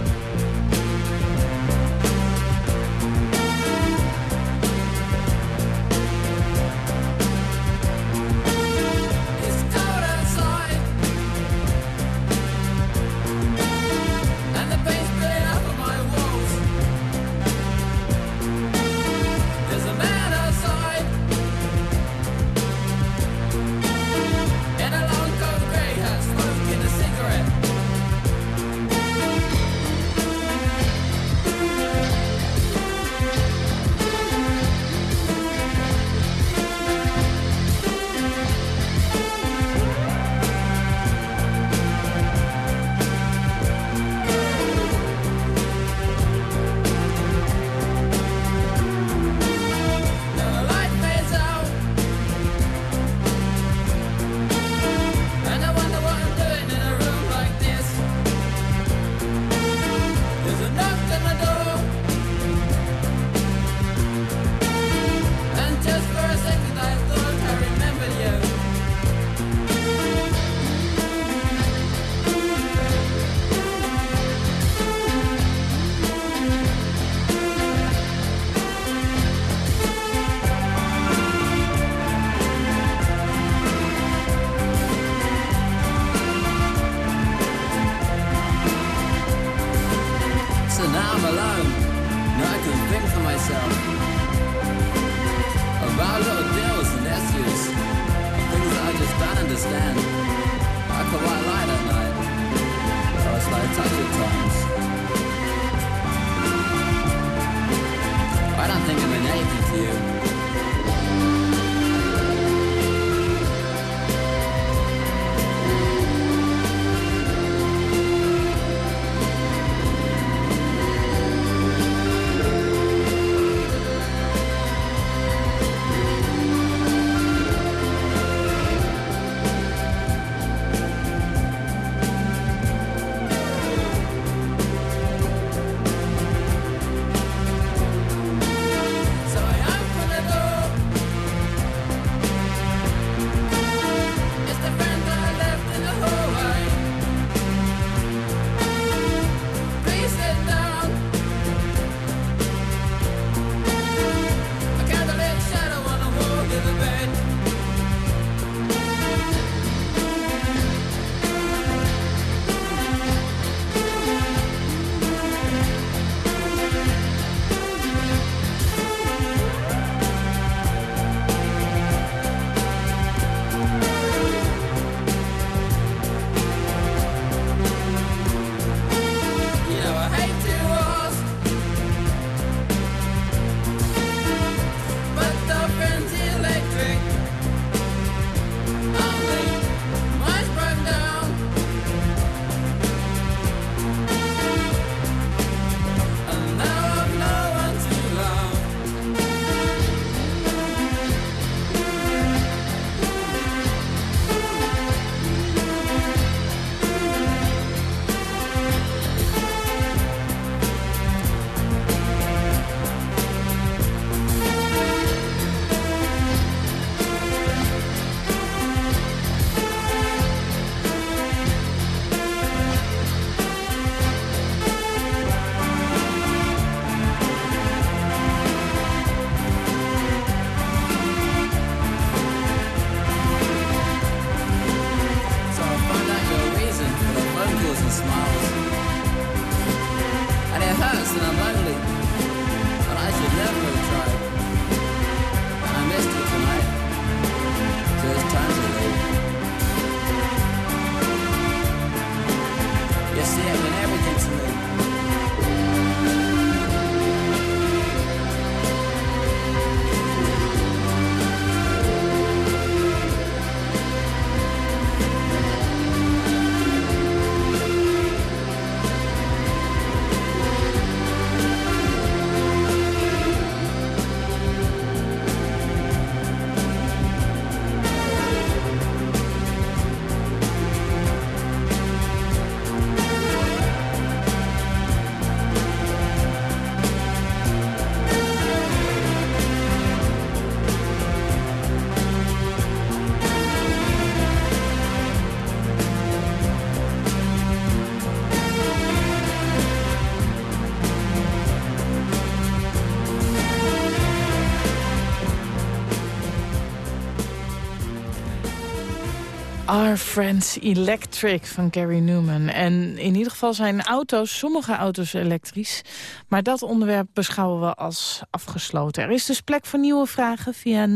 Speaker 3: Our Friends Electric van Gary Newman. En in ieder geval zijn auto's, sommige auto's elektrisch. Maar dat onderwerp beschouwen we als afgesloten. Er is dus plek voor nieuwe vragen via 0800-1121.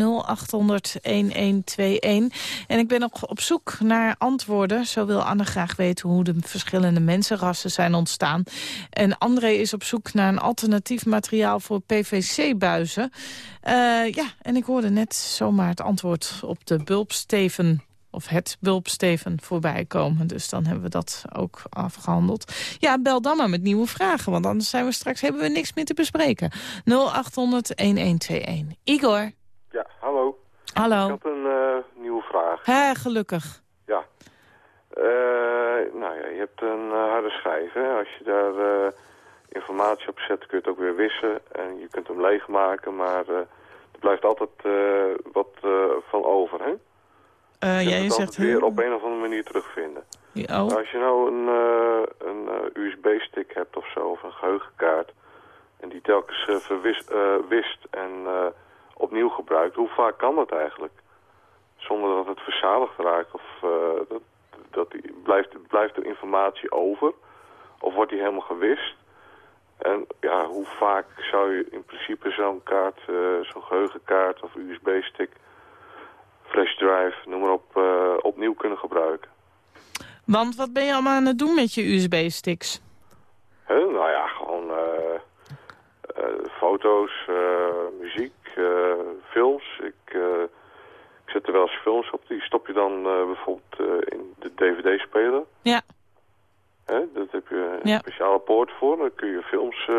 Speaker 3: En ik ben nog op zoek naar antwoorden. Zo wil Anne graag weten hoe de verschillende mensenrassen zijn ontstaan. En André is op zoek naar een alternatief materiaal voor PVC-buizen. Uh, ja, en ik hoorde net zomaar het antwoord op de bulbsteven of het bulpsteven voorbij komen. Dus dan hebben we dat ook afgehandeld. Ja, bel dan maar met nieuwe vragen, want anders zijn we straks hebben we niks meer te bespreken. 0800-1121. Igor.
Speaker 8: Ja, hallo.
Speaker 3: Hallo.
Speaker 8: Ik had een uh, nieuwe vraag.
Speaker 3: Hé, gelukkig.
Speaker 8: Ja. Uh, nou ja, je hebt een uh, harde schijf, hè. Als je daar informatie op zet, kun je het ook weer wissen. En je kunt hem leegmaken, maar er blijft altijd wat van over, hè.
Speaker 3: Uh,
Speaker 8: je het
Speaker 3: zegt...
Speaker 8: weer op een of andere manier terugvinden.
Speaker 3: Ja, oh.
Speaker 8: Als je nou een, uh, een uh, USB-stick hebt of zo, of een geheugenkaart... en die telkens verwist, wist en opnieuw gebruikt, hoe vaak kan dat eigenlijk? Zonder dat het verzadigd raakt of dat, dat die, blijft, blijft er informatie over... of wordt die helemaal gewist... En ja, hoe vaak zou je in principe zo'n kaart, zo'n geheugenkaart of USB-stick flashdrive, noem maar op, uh, opnieuw kunnen gebruiken.
Speaker 3: Want wat ben je allemaal aan het doen met je USB-sticks?
Speaker 8: Nou ja, gewoon uh, uh, foto's, muziek, films. Ik, ik zet er wel eens films op. Die stop je dan bijvoorbeeld in de dvd-speler.
Speaker 3: Ja.
Speaker 8: Hè? Dat heb je een
Speaker 3: Ja.
Speaker 8: speciale poort voor. Dan kun je films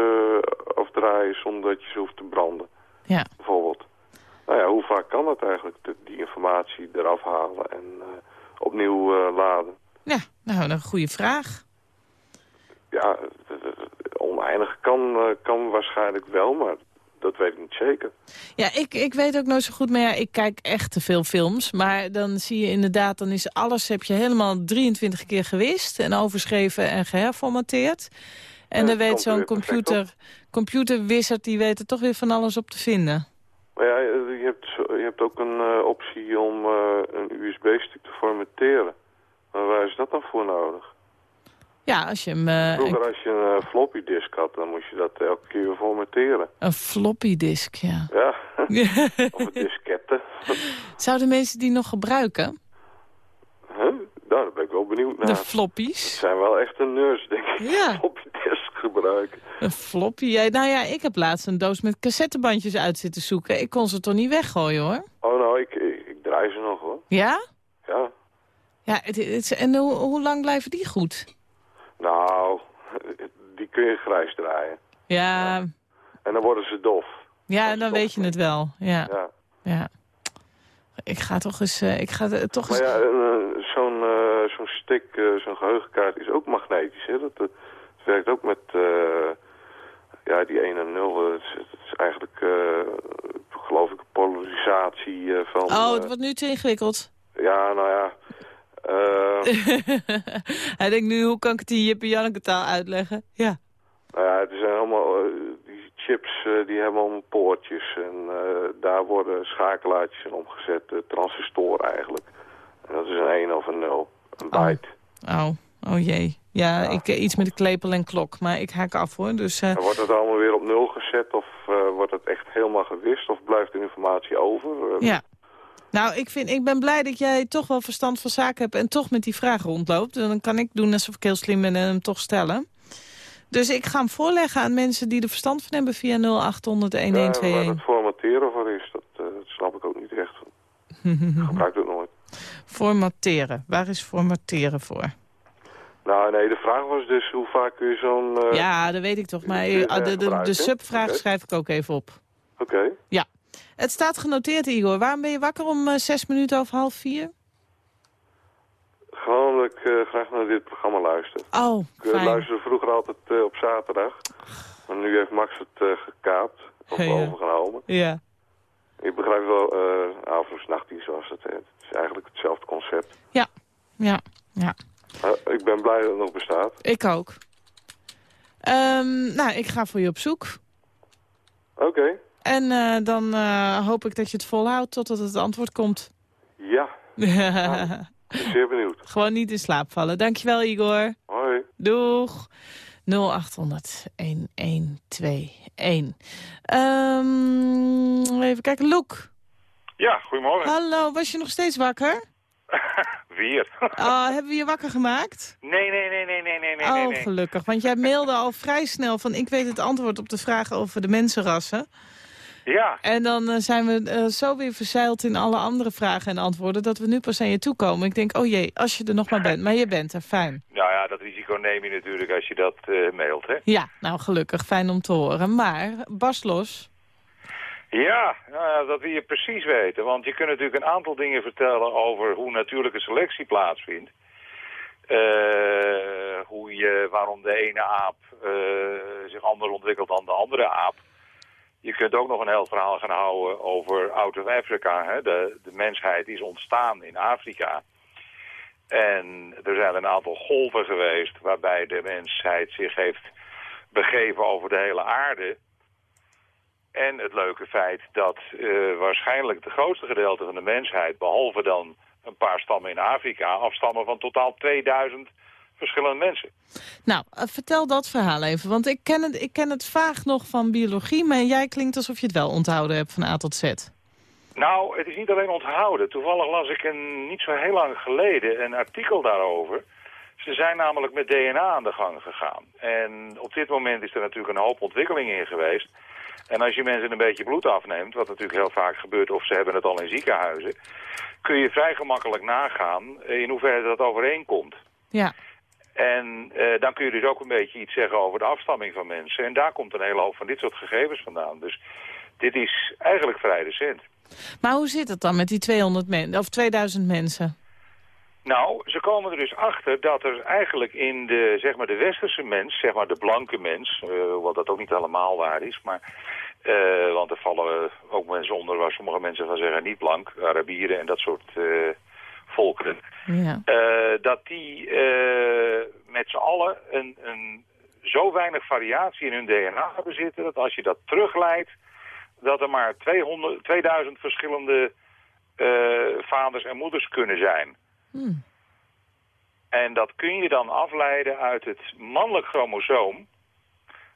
Speaker 8: afdraaien zonder dat je ze hoeft te branden.
Speaker 3: Ja.
Speaker 8: Bijvoorbeeld. Nou ja, hoe vaak kan dat eigenlijk, die informatie eraf halen en eh, opnieuw eh, laden?
Speaker 3: Ja, nou, een goede vraag.
Speaker 8: Ja, oneindig kan, eh, kan waarschijnlijk wel, maar dat weet ik niet zeker.
Speaker 3: Ja, ik, ik weet ook nooit zo goed, maar ja, ik kijk echt te veel films. Maar dan zie je inderdaad, dan is alles, heb je helemaal 23 keer gewist... en overschreven en geherformateerd. En dan weet zo'n computer, computerwizard, die weet er toch weer van alles op te vinden.
Speaker 8: Maar ja, je hebt, je hebt ook een eh, optie om eh, een USB-stick te formateren. Maar waar is dat dan voor nodig?
Speaker 3: Ja, als je hem... eh,
Speaker 8: Vroeger als je een eh, floppy disk had, dan moest je dat elke keer weer formateren.
Speaker 3: een floppy disk, ja.
Speaker 8: Ja, of een diskette.
Speaker 3: Zouden mensen die nog gebruiken?
Speaker 8: Huh? Nou, daar ben ik wel benieuwd naar.
Speaker 3: De floppies?
Speaker 8: zijn wel echt een nerds, denk ik.
Speaker 3: Ja.
Speaker 8: Gebruiken.
Speaker 3: Een floppy? Ja, nou ja, ik heb laatst een doos met cassettebandjes uit zitten zoeken. Ik kon ze toch niet weggooien, hoor.
Speaker 8: Oh, nou, ik, ik, ik draai ze nog, hoor.
Speaker 3: Ja?
Speaker 8: Ja.
Speaker 3: Ja, het, het- en hoe, hoe lang blijven die goed?
Speaker 8: Nou, die kun je grijs draaien.
Speaker 3: Ja,
Speaker 8: En dan worden ze dof.
Speaker 3: ja dan weet je het wel. Ja,
Speaker 8: Ja.
Speaker 3: ja. Ik ga toch eens... eh, ik ga toch
Speaker 8: Maar
Speaker 3: eens...
Speaker 8: ja, eh, zo'n eh, zo'n stick, zo'n geheugenkaart is ook magnetisch, hè. Dat, werkt ook met, eh, ja, die 1 en 0. Het is, het is eigenlijk, eh, geloof ik, polarisatie eh, van...
Speaker 3: Oh, het wordt nu te ingewikkeld.
Speaker 8: Ja, nou ja.
Speaker 3: Hij denkt nu, hoe kan ik die Jippe Janneke taal uitleggen? Ja.
Speaker 8: Nou ja, het zijn allemaal, die chips die hebben allemaal poortjes en daar worden schakelaartjes in omgezet, de transistoren eigenlijk. En dat is een 1 of een 0, een byte.
Speaker 3: Oh, oh jee. Ja, Ik, eh, iets met de klepel en klok, maar ik haak af hoor. Dus, eh,
Speaker 8: wordt het allemaal weer op 0 gezet of eh, wordt het echt helemaal gewist of blijft er informatie over?
Speaker 3: Ja. Nou, ik, vind, ik ben blij dat jij toch wel verstand van zaken hebt en toch met die vraag rondloopt. Dan kan ik doen alsof ik heel slim ben en hem toch stellen. Dus ik ga hem voorleggen aan mensen die er verstand van hebben via 0800
Speaker 8: Ja, waar
Speaker 3: 1121.
Speaker 8: het formateren voor is, dat, dat snap ik ook niet echt. Ik gebruik het nooit.
Speaker 3: Formateren. Waar is formateren voor?
Speaker 8: Nou nee, de vraag was dus hoe vaak kun je zo'n... eh,
Speaker 3: Ja, dat weet ik toch. Maar
Speaker 8: eh,
Speaker 3: eh, de, de, de subvraag schrijf ik ook even op.
Speaker 8: Oké.
Speaker 3: Ja. Het staat genoteerd, Igor. Waarom ben je wakker om eh, zes minuten over half vier?
Speaker 8: Gewoon dat ik graag naar dit programma luister.
Speaker 3: Oh,
Speaker 8: Ik
Speaker 3: fijn.
Speaker 8: luisterde vroeger altijd op zaterdag. Maar nu heeft Max het gekaapt. Of overgenomen.
Speaker 3: Ja.
Speaker 8: Ik begrijp wel, uh, avonds, nachtdienst was het. Hè. Het is eigenlijk hetzelfde concept.
Speaker 3: Ja, ja, ja.
Speaker 8: Maar ik ben blij dat het nog bestaat.
Speaker 3: Ik ook. Ehm, nou, ik ga voor je op zoek.
Speaker 8: Oké.
Speaker 3: En eh, dan eh, hoop ik dat je het volhoudt totdat het antwoord komt.
Speaker 8: Ja. Zeer benieuwd.
Speaker 3: Gewoon niet in slaap vallen. Dankjewel, Igor.
Speaker 8: Hoi.
Speaker 3: Doeg. 0800 1121. Ehm, even kijken, Loek.
Speaker 9: Ja, goedemorgen.
Speaker 3: Hallo, was je nog steeds wakker?
Speaker 9: Weer.
Speaker 3: Oh, hebben we je wakker gemaakt?
Speaker 9: nee, nee, nee, nee, nee, nee, nee,
Speaker 3: oh,
Speaker 9: nee.
Speaker 3: gelukkig. Want jij mailde al vrij snel van... ik weet het antwoord op de vraag over de mensenrassen.
Speaker 9: Ja,
Speaker 3: En dan eh, zijn we eh, zo weer verzeild in alle andere vragen en antwoorden... dat we nu pas aan je toe komen. Ik denk, oh jee, als je er nog maar bent. Maar je bent er, fijn.
Speaker 9: nou ja, dat risico neem je natuurlijk als je dat eh, mailt, hè.
Speaker 3: Ja, nou gelukkig, fijn om te horen. Maar, Bas los.
Speaker 9: Ja, nou dat wil je precies weten. Want je kunt natuurlijk een aantal dingen vertellen over hoe natuurlijke selectie plaatsvindt. Eh, hoe je, waarom de ene aap eh, zich anders ontwikkelt dan de andere aap. Je kunt ook nog een heel verhaal gaan houden over Out of Africa. Hè? De, de mensheid is ontstaan in Afrika. En er zijn een aantal golven geweest waarbij de mensheid zich heeft begeven over de hele aarde. En het leuke feit dat eh, waarschijnlijk het grootste gedeelte van de mensheid, behalve dan een paar stammen in Afrika, afstammen van totaal 2000 verschillende mensen.
Speaker 3: Nou, eh, vertel dat verhaal even. Want ik ken, het, ik ken het vaag nog van biologie... maar jij klinkt alsof je het wel onthouden hebt van A tot Z.
Speaker 9: Nou, het is niet alleen onthouden. Toevallig las ik een, niet zo heel lang geleden een artikel daarover. Ze zijn namelijk met DNA aan de gang gegaan. En op dit moment is er natuurlijk een hoop ontwikkeling in geweest. En als je mensen een beetje bloed afneemt, wat natuurlijk heel vaak gebeurt, of ze hebben het al in ziekenhuizen, kun je vrij gemakkelijk nagaan in hoeverre dat overeenkomt.
Speaker 3: Ja.
Speaker 9: En eh, dan kun je dus ook een beetje iets zeggen over de afstamming van mensen. En daar komt een hele hoop van dit soort gegevens vandaan. Dus dit is eigenlijk vrij recent.
Speaker 3: Maar hoe zit het dan met die 200 mensen, of 2000 mensen?
Speaker 9: Nou, ze komen er dus achter dat er eigenlijk in de, zeg maar, de westerse mens, zeg maar de blanke mens, uh, wat dat ook niet helemaal waar is, maar, uh, want er vallen ook mensen onder waar sommige mensen van zeggen niet blank, Arabieren en dat soort uh, volkeren,
Speaker 3: Ja.
Speaker 9: dat die met z'n allen een, een, zo weinig variatie in hun DNA bezitten, dat als je dat terugleidt, dat er maar 200, 2000 verschillende vaders en moeders kunnen zijn.
Speaker 3: Hmm.
Speaker 9: En dat kun je dan afleiden uit het mannelijk chromosoom.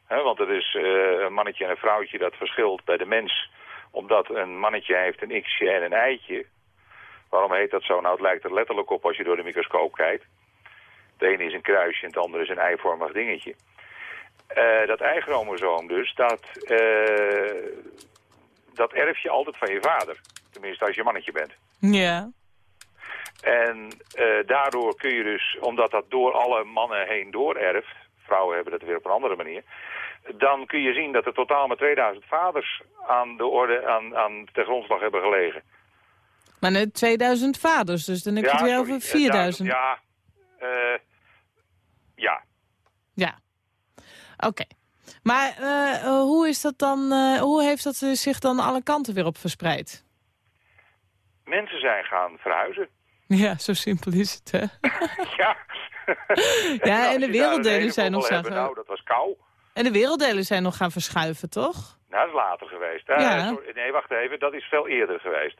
Speaker 9: Hè, want het is uh, een mannetje en een vrouwtje dat verschilt bij de mens. Omdat een mannetje heeft een x'je en een eitje. Waarom heet dat zo? Nou, het lijkt er letterlijk op als je door de microscoop kijkt. Het ene is een kruisje en het andere is een eivormig dingetje. Uh, dat ei-chromosoom dus, dat, uh, dat erf je altijd van je vader. Tenminste, als je mannetje bent.
Speaker 3: Ja.
Speaker 9: En uh, daardoor kun je dus, omdat dat door alle mannen heen doorerft, vrouwen hebben dat weer op een andere manier, dan kun je zien dat er totaal maar 2000 vaders aan de orde, aan, aan grondslag hebben gelegen.
Speaker 3: Maar net 2000 vaders, dus dan heb je
Speaker 9: ja,
Speaker 3: het weer
Speaker 9: sorry,
Speaker 3: over 4000.
Speaker 9: Ja, uh, ja.
Speaker 3: Ja, oké. Okay. Maar uh, hoe is dat dan, hoe heeft dat zich dan alle kanten weer op verspreid?
Speaker 9: Mensen zijn gaan verhuizen.
Speaker 3: Ja, zo simpel is het, hè?
Speaker 9: ja.
Speaker 3: ja, en de werelddelen zijn nog
Speaker 9: gaan... Nou, dat was kou.
Speaker 3: En de werelddelen zijn nog gaan verschuiven, toch?
Speaker 9: Nou, dat is later geweest. Uh,
Speaker 3: ja.
Speaker 9: nee, wacht even, dat is veel eerder geweest.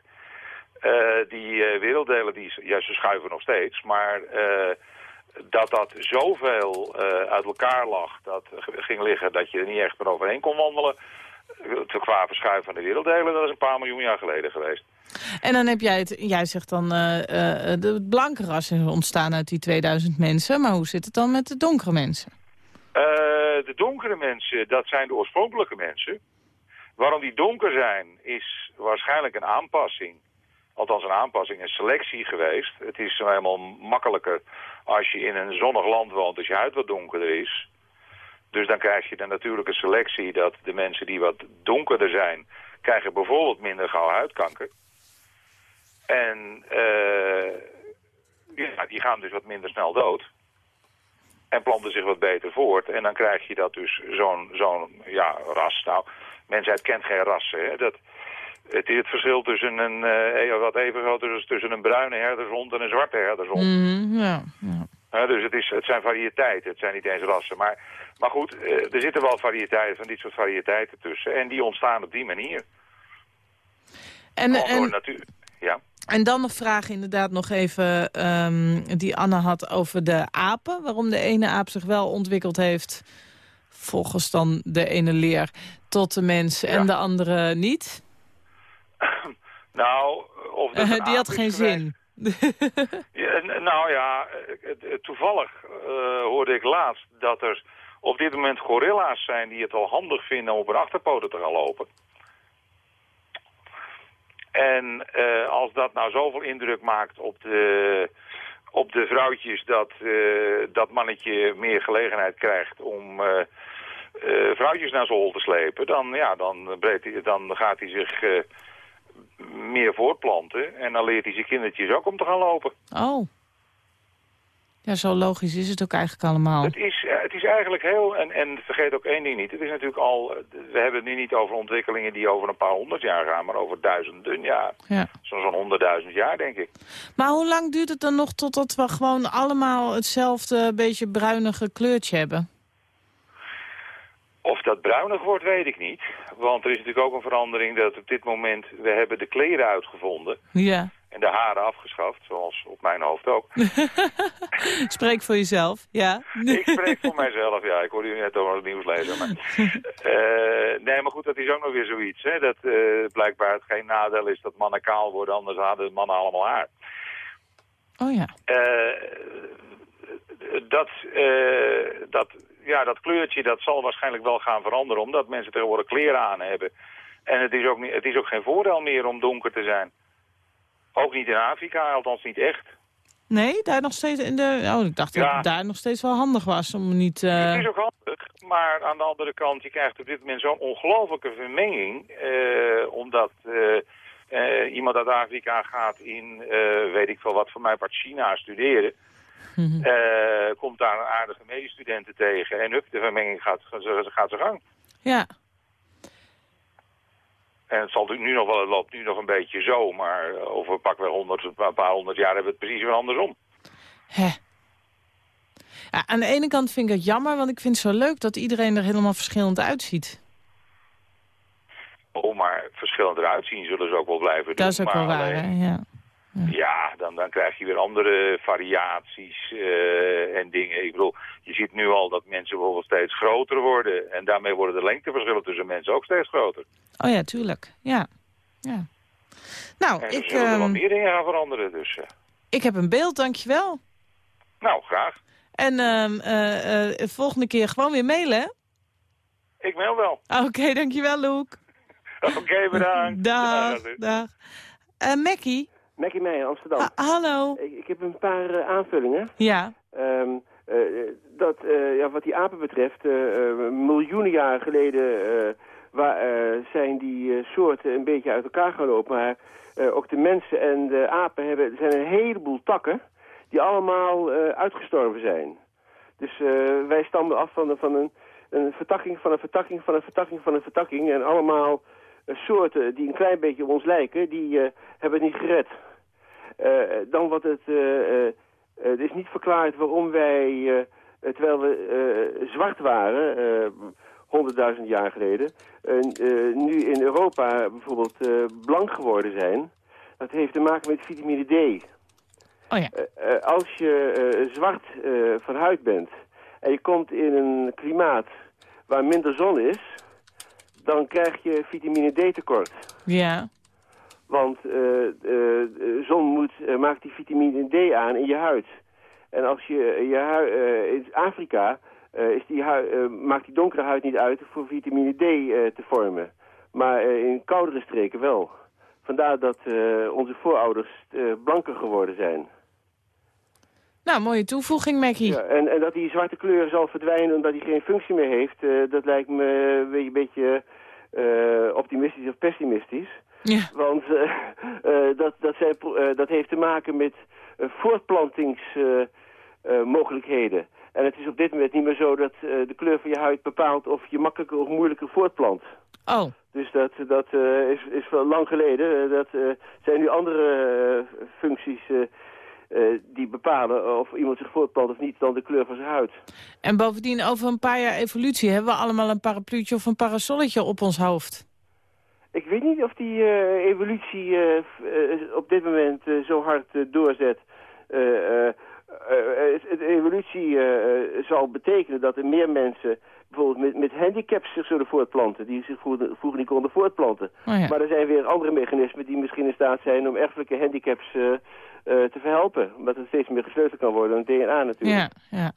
Speaker 9: Uh, die uh, werelddelen, die, ja, ze schuiven nog steeds, maar dat dat zoveel uit elkaar lag, dat ging liggen dat je er niet echt meer overheen kon wandelen, qua verschuiven van de werelddelen, dat is een paar miljoen jaar geleden geweest.
Speaker 3: En dan heb jij het, jij zegt dan, uh, uh, de blanke ras is ontstaan uit die 2000 mensen. Maar hoe zit het dan met de donkere mensen?
Speaker 9: Uh, de donkere mensen, dat zijn de oorspronkelijke mensen. Waarom die donker zijn, is waarschijnlijk een aanpassing. Althans een aanpassing, een selectie geweest. Het is nou helemaal makkelijker als je in een zonnig land woont, als je huid wat donkerder is. Dus dan krijg je de natuurlijke selectie dat de mensen die wat donkerder zijn... krijgen bijvoorbeeld minder gauw huidkanker. En uh, ja, die gaan dus wat minder snel dood. En planten zich wat beter voort. En dan krijg je dat dus zo'n zo'n ja, ras. Nou, mensheid kent geen rassen. Hè? Dat, het is het verschil tussen een, uh, wat even groot is tussen een bruine herdershond en een zwarte herdershond.
Speaker 3: Mm, ja, ja.
Speaker 9: Dus het, is, het zijn variëteiten, het zijn niet eens rassen. Maar, maar goed, uh, er zitten wel variëteiten van dit soort variëteiten tussen. En die ontstaan op die manier.
Speaker 3: En, en.
Speaker 9: Ja.
Speaker 3: En dan een vraag inderdaad nog even ehm, die Anne had over de apen. Waarom de ene aap zich wel ontwikkeld heeft, volgens dan de ene leer, tot de mens en de andere niet.
Speaker 9: Nou, of dat een
Speaker 3: die had geen zin.
Speaker 9: Ja, nou ja, eh, toevallig eh, hoorde ik laatst dat er op dit moment gorilla's zijn die het al handig vinden om op hun achterpoten te gaan lopen. En eh, als dat nou zoveel indruk maakt op de, op de vrouwtjes dat dat mannetje meer gelegenheid krijgt om vrouwtjes naar zijn hol te slepen, dan, ja, dan, breekt hij, dan gaat hij zich meer voortplanten en dan leert hij zijn kindertjes ook om te gaan lopen.
Speaker 3: Oh. Ja, zo logisch is het ook eigenlijk allemaal.
Speaker 9: Het is, eh, het is eigenlijk heel, en, en vergeet ook één ding niet, het is natuurlijk al, eh, we hebben het nu niet over ontwikkelingen die over een paar honderd jaar gaan, maar over duizenden jaar.
Speaker 3: Ja.
Speaker 9: Zo'n zo'n honderdduizend jaar, denk ik.
Speaker 3: Maar hoe lang duurt het dan nog totdat we gewoon allemaal hetzelfde beetje bruinige kleurtje hebben?
Speaker 9: Of dat bruinig wordt, weet ik niet. Want er is natuurlijk ook een verandering dat op dit moment, we hebben de kleren uitgevonden
Speaker 3: Ja.
Speaker 9: en de haren afgeschaft, zoals op mijn hoofd ook.
Speaker 3: Spreek voor jezelf, ja.
Speaker 9: Ik spreek voor mijzelf, ja. Ik hoorde u net over het nieuws lezen. Maar, Eh, nee, maar goed, dat is ook nog weer zoiets. Hè, dat eh, blijkbaar het geen nadeel is dat mannen kaal worden, anders hadden mannen allemaal haar.
Speaker 3: Oh ja.
Speaker 9: Eh, dat, eh, dat, ja, dat kleurtje dat zal waarschijnlijk wel gaan veranderen, omdat mensen tegenwoordig kleren aan hebben. En het is, ook niet, het is ook geen voordeel meer om donker te zijn. Ook niet in Afrika, althans niet echt.
Speaker 3: Nee, daar nog steeds in de... Oh, ik dacht dat het daar nog steeds wel handig was om niet... eh,
Speaker 9: Het is ook handig, maar aan de andere kant, je krijgt op dit moment zo'n ongelofelijke vermenging. eh, omdat iemand uit Afrika gaat in, weet ik veel wat, voor mij part China studeren.
Speaker 3: Mhm.
Speaker 9: Eh, komt daar een aardige medestudenten tegen en hup, de vermenging gaat, gaat, gaat zijn gang.
Speaker 3: Ja.
Speaker 9: En het zal nu nog wel, het loopt nu nog een beetje zo, maar over pakweg honderd, een paar honderd jaar hebben we het precies weer andersom.
Speaker 3: Hè. Ja, aan de ene kant vind ik het jammer, want ik vind het zo leuk dat iedereen er helemaal verschillend uitziet.
Speaker 9: Oh, maar verschillend eruit zien zullen ze ook wel blijven doen.
Speaker 3: Dat is ook
Speaker 9: maar
Speaker 3: wel waar,
Speaker 9: alleen-
Speaker 3: hè? Ja.
Speaker 9: Ja, dan, dan krijg je weer andere variaties eh, en dingen. Ik bedoel, je ziet nu al dat mensen bijvoorbeeld steeds groter worden. En daarmee worden de lengteverschillen tussen mensen ook steeds groter.
Speaker 3: Oh ja, tuurlijk. Ja. ja. Nou,
Speaker 9: En er
Speaker 3: ik,
Speaker 9: zullen er wel
Speaker 3: ehm,
Speaker 9: meer dingen gaan veranderen. Dus, eh,
Speaker 3: ik heb een beeld, dankjewel.
Speaker 9: nou, graag.
Speaker 3: En ehm eh, volgende keer gewoon weer mailen, hè?
Speaker 9: Ik mail wel.
Speaker 3: Oké, dankjewel, Loek.
Speaker 9: Oké, bedankt.
Speaker 3: Dag, dag. Eh Mackie,
Speaker 10: Mackie Meijer, Amsterdam.
Speaker 3: ha- hallo.
Speaker 10: Ik, ik heb een paar eh, aanvullingen.
Speaker 3: Ja,
Speaker 10: Ehm, eh, dat, eh, ja, wat die apen betreft, miljoenen jaren geleden waar, zijn die soorten een beetje uit elkaar gaan lopen. Maar ook de mensen en de apen hebben, er zijn een heleboel takken die allemaal uitgestorven zijn. Dus wij stammen af van, van een, een vertakking van een vertakking van een vertakking van een vertakking. En allemaal soorten die een klein beetje op ons lijken, die hebben het niet gered. Eh, dan wat het... eh, eh, het is niet verklaard waarom wij, terwijl we zwart waren, honderdduizend jaar geleden, nu in Europa bijvoorbeeld blank geworden zijn. Dat heeft te maken met vitamine D.
Speaker 3: Oh ja.
Speaker 10: Als je zwart van huid bent en je komt in een klimaat waar minder zon is, dan krijg je vitamine D tekort.
Speaker 3: ja.
Speaker 10: Want eh, eh, zon moet, eh, maakt die vitamine D aan in je huid. En als je je huid, in Afrika is die maakt die donkere huid niet uit voor vitamine D te vormen. Maar in koudere streken wel. Vandaar dat onze voorouders blanker geworden zijn.
Speaker 3: Nou, mooie toevoeging, Mackie.
Speaker 10: Ja, en, en dat die zwarte kleur zal verdwijnen omdat hij geen functie meer heeft, dat lijkt me een beetje, beetje optimistisch of pessimistisch.
Speaker 3: Ja.
Speaker 10: Want eh, eh, dat, dat, zijn, eh, dat heeft te maken met voortplantingsmogelijkheden. en het is op dit moment niet meer zo dat de kleur van je huid bepaalt of je makkelijker of moeilijker voortplant.
Speaker 3: Oh,
Speaker 10: Dus dat, dat is, is wel lang geleden. Dat zijn nu andere functies die bepalen of iemand zich voortplant of niet dan de kleur van zijn huid.
Speaker 3: en bovendien over een paar jaar evolutie hebben we allemaal een parapluutje of een parasolletje op ons hoofd.
Speaker 10: Ik weet niet of die eh, evolutie eh, eh, op dit moment zo hard doorzet. De evolutie eh, zal betekenen dat er meer mensen bijvoorbeeld met, met handicaps zich zullen voortplanten, die zich vroeger, vroeger niet konden voortplanten.
Speaker 3: Oh ja.
Speaker 10: Maar er zijn weer andere mechanismen die misschien in staat zijn om erfelijke handicaps eh, te verhelpen. Omdat het steeds meer gesleuteld kan worden aan het DNA natuurlijk.
Speaker 3: Ja, ja.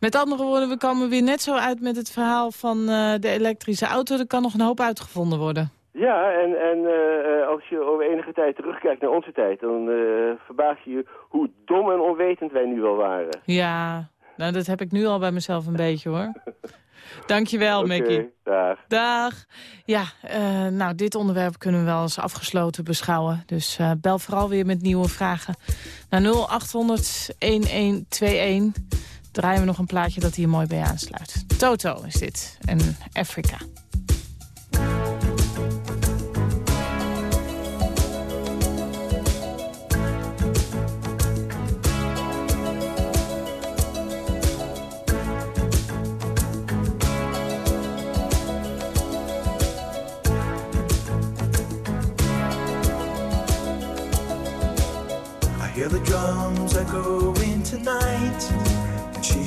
Speaker 3: Met andere woorden, we komen weer net zo uit met het verhaal van eh, de elektrische auto. Er kan nog een hoop uitgevonden worden.
Speaker 10: Ja, en, en eh, als je over enige tijd terugkijkt naar onze tijd... dan eh, verbaas je je hoe dom en onwetend wij nu wel waren.
Speaker 3: Ja, nou dat heb ik nu al bij mezelf een beetje hoor. Dankjewel,
Speaker 10: Oké,
Speaker 3: Mickey.
Speaker 10: dag.
Speaker 3: Dag. Ja, nou, dit onderwerp kunnen we wel als afgesloten beschouwen. Dus bel vooral weer met nieuwe vragen. Naar 0800-1121 draaien we nog een plaatje dat hier mooi bij aansluit. Toto is dit en Afrika.
Speaker 11: Hear the drums echoing tonight,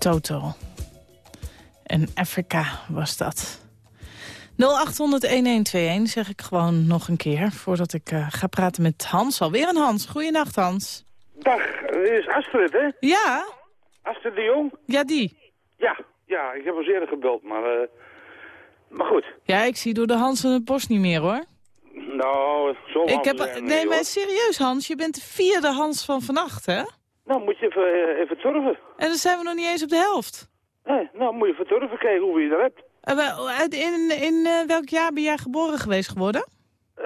Speaker 3: Toto. En Afrika was dat. 0800-1121 zeg ik gewoon nog een keer... voordat ik eh, ga praten met Hans. Alweer een Hans. Goeienacht, Hans.
Speaker 12: Dag, dit is Astrid, hè?
Speaker 3: Ja?
Speaker 12: Astrid de Jong?
Speaker 3: Ja, die.
Speaker 12: Ja, ja, ik heb al eerder gebeld, maar... eh, maar goed.
Speaker 3: Ja, ik zie door de Hans en het bos niet meer, hoor.
Speaker 12: Nou, zo
Speaker 3: Ik heb, nee, maar serieus, Hans. Je bent de vierde Hans van vannacht, hè?
Speaker 12: Nou, moet je even, eh, even turven.
Speaker 3: En dan zijn we nog niet eens op de helft.
Speaker 12: Nee, nou, moet je even turven kijken hoe je dat hebt.
Speaker 3: Uit- In, in eh, welk jaar ben jij geboren geweest geworden?
Speaker 12: Eh,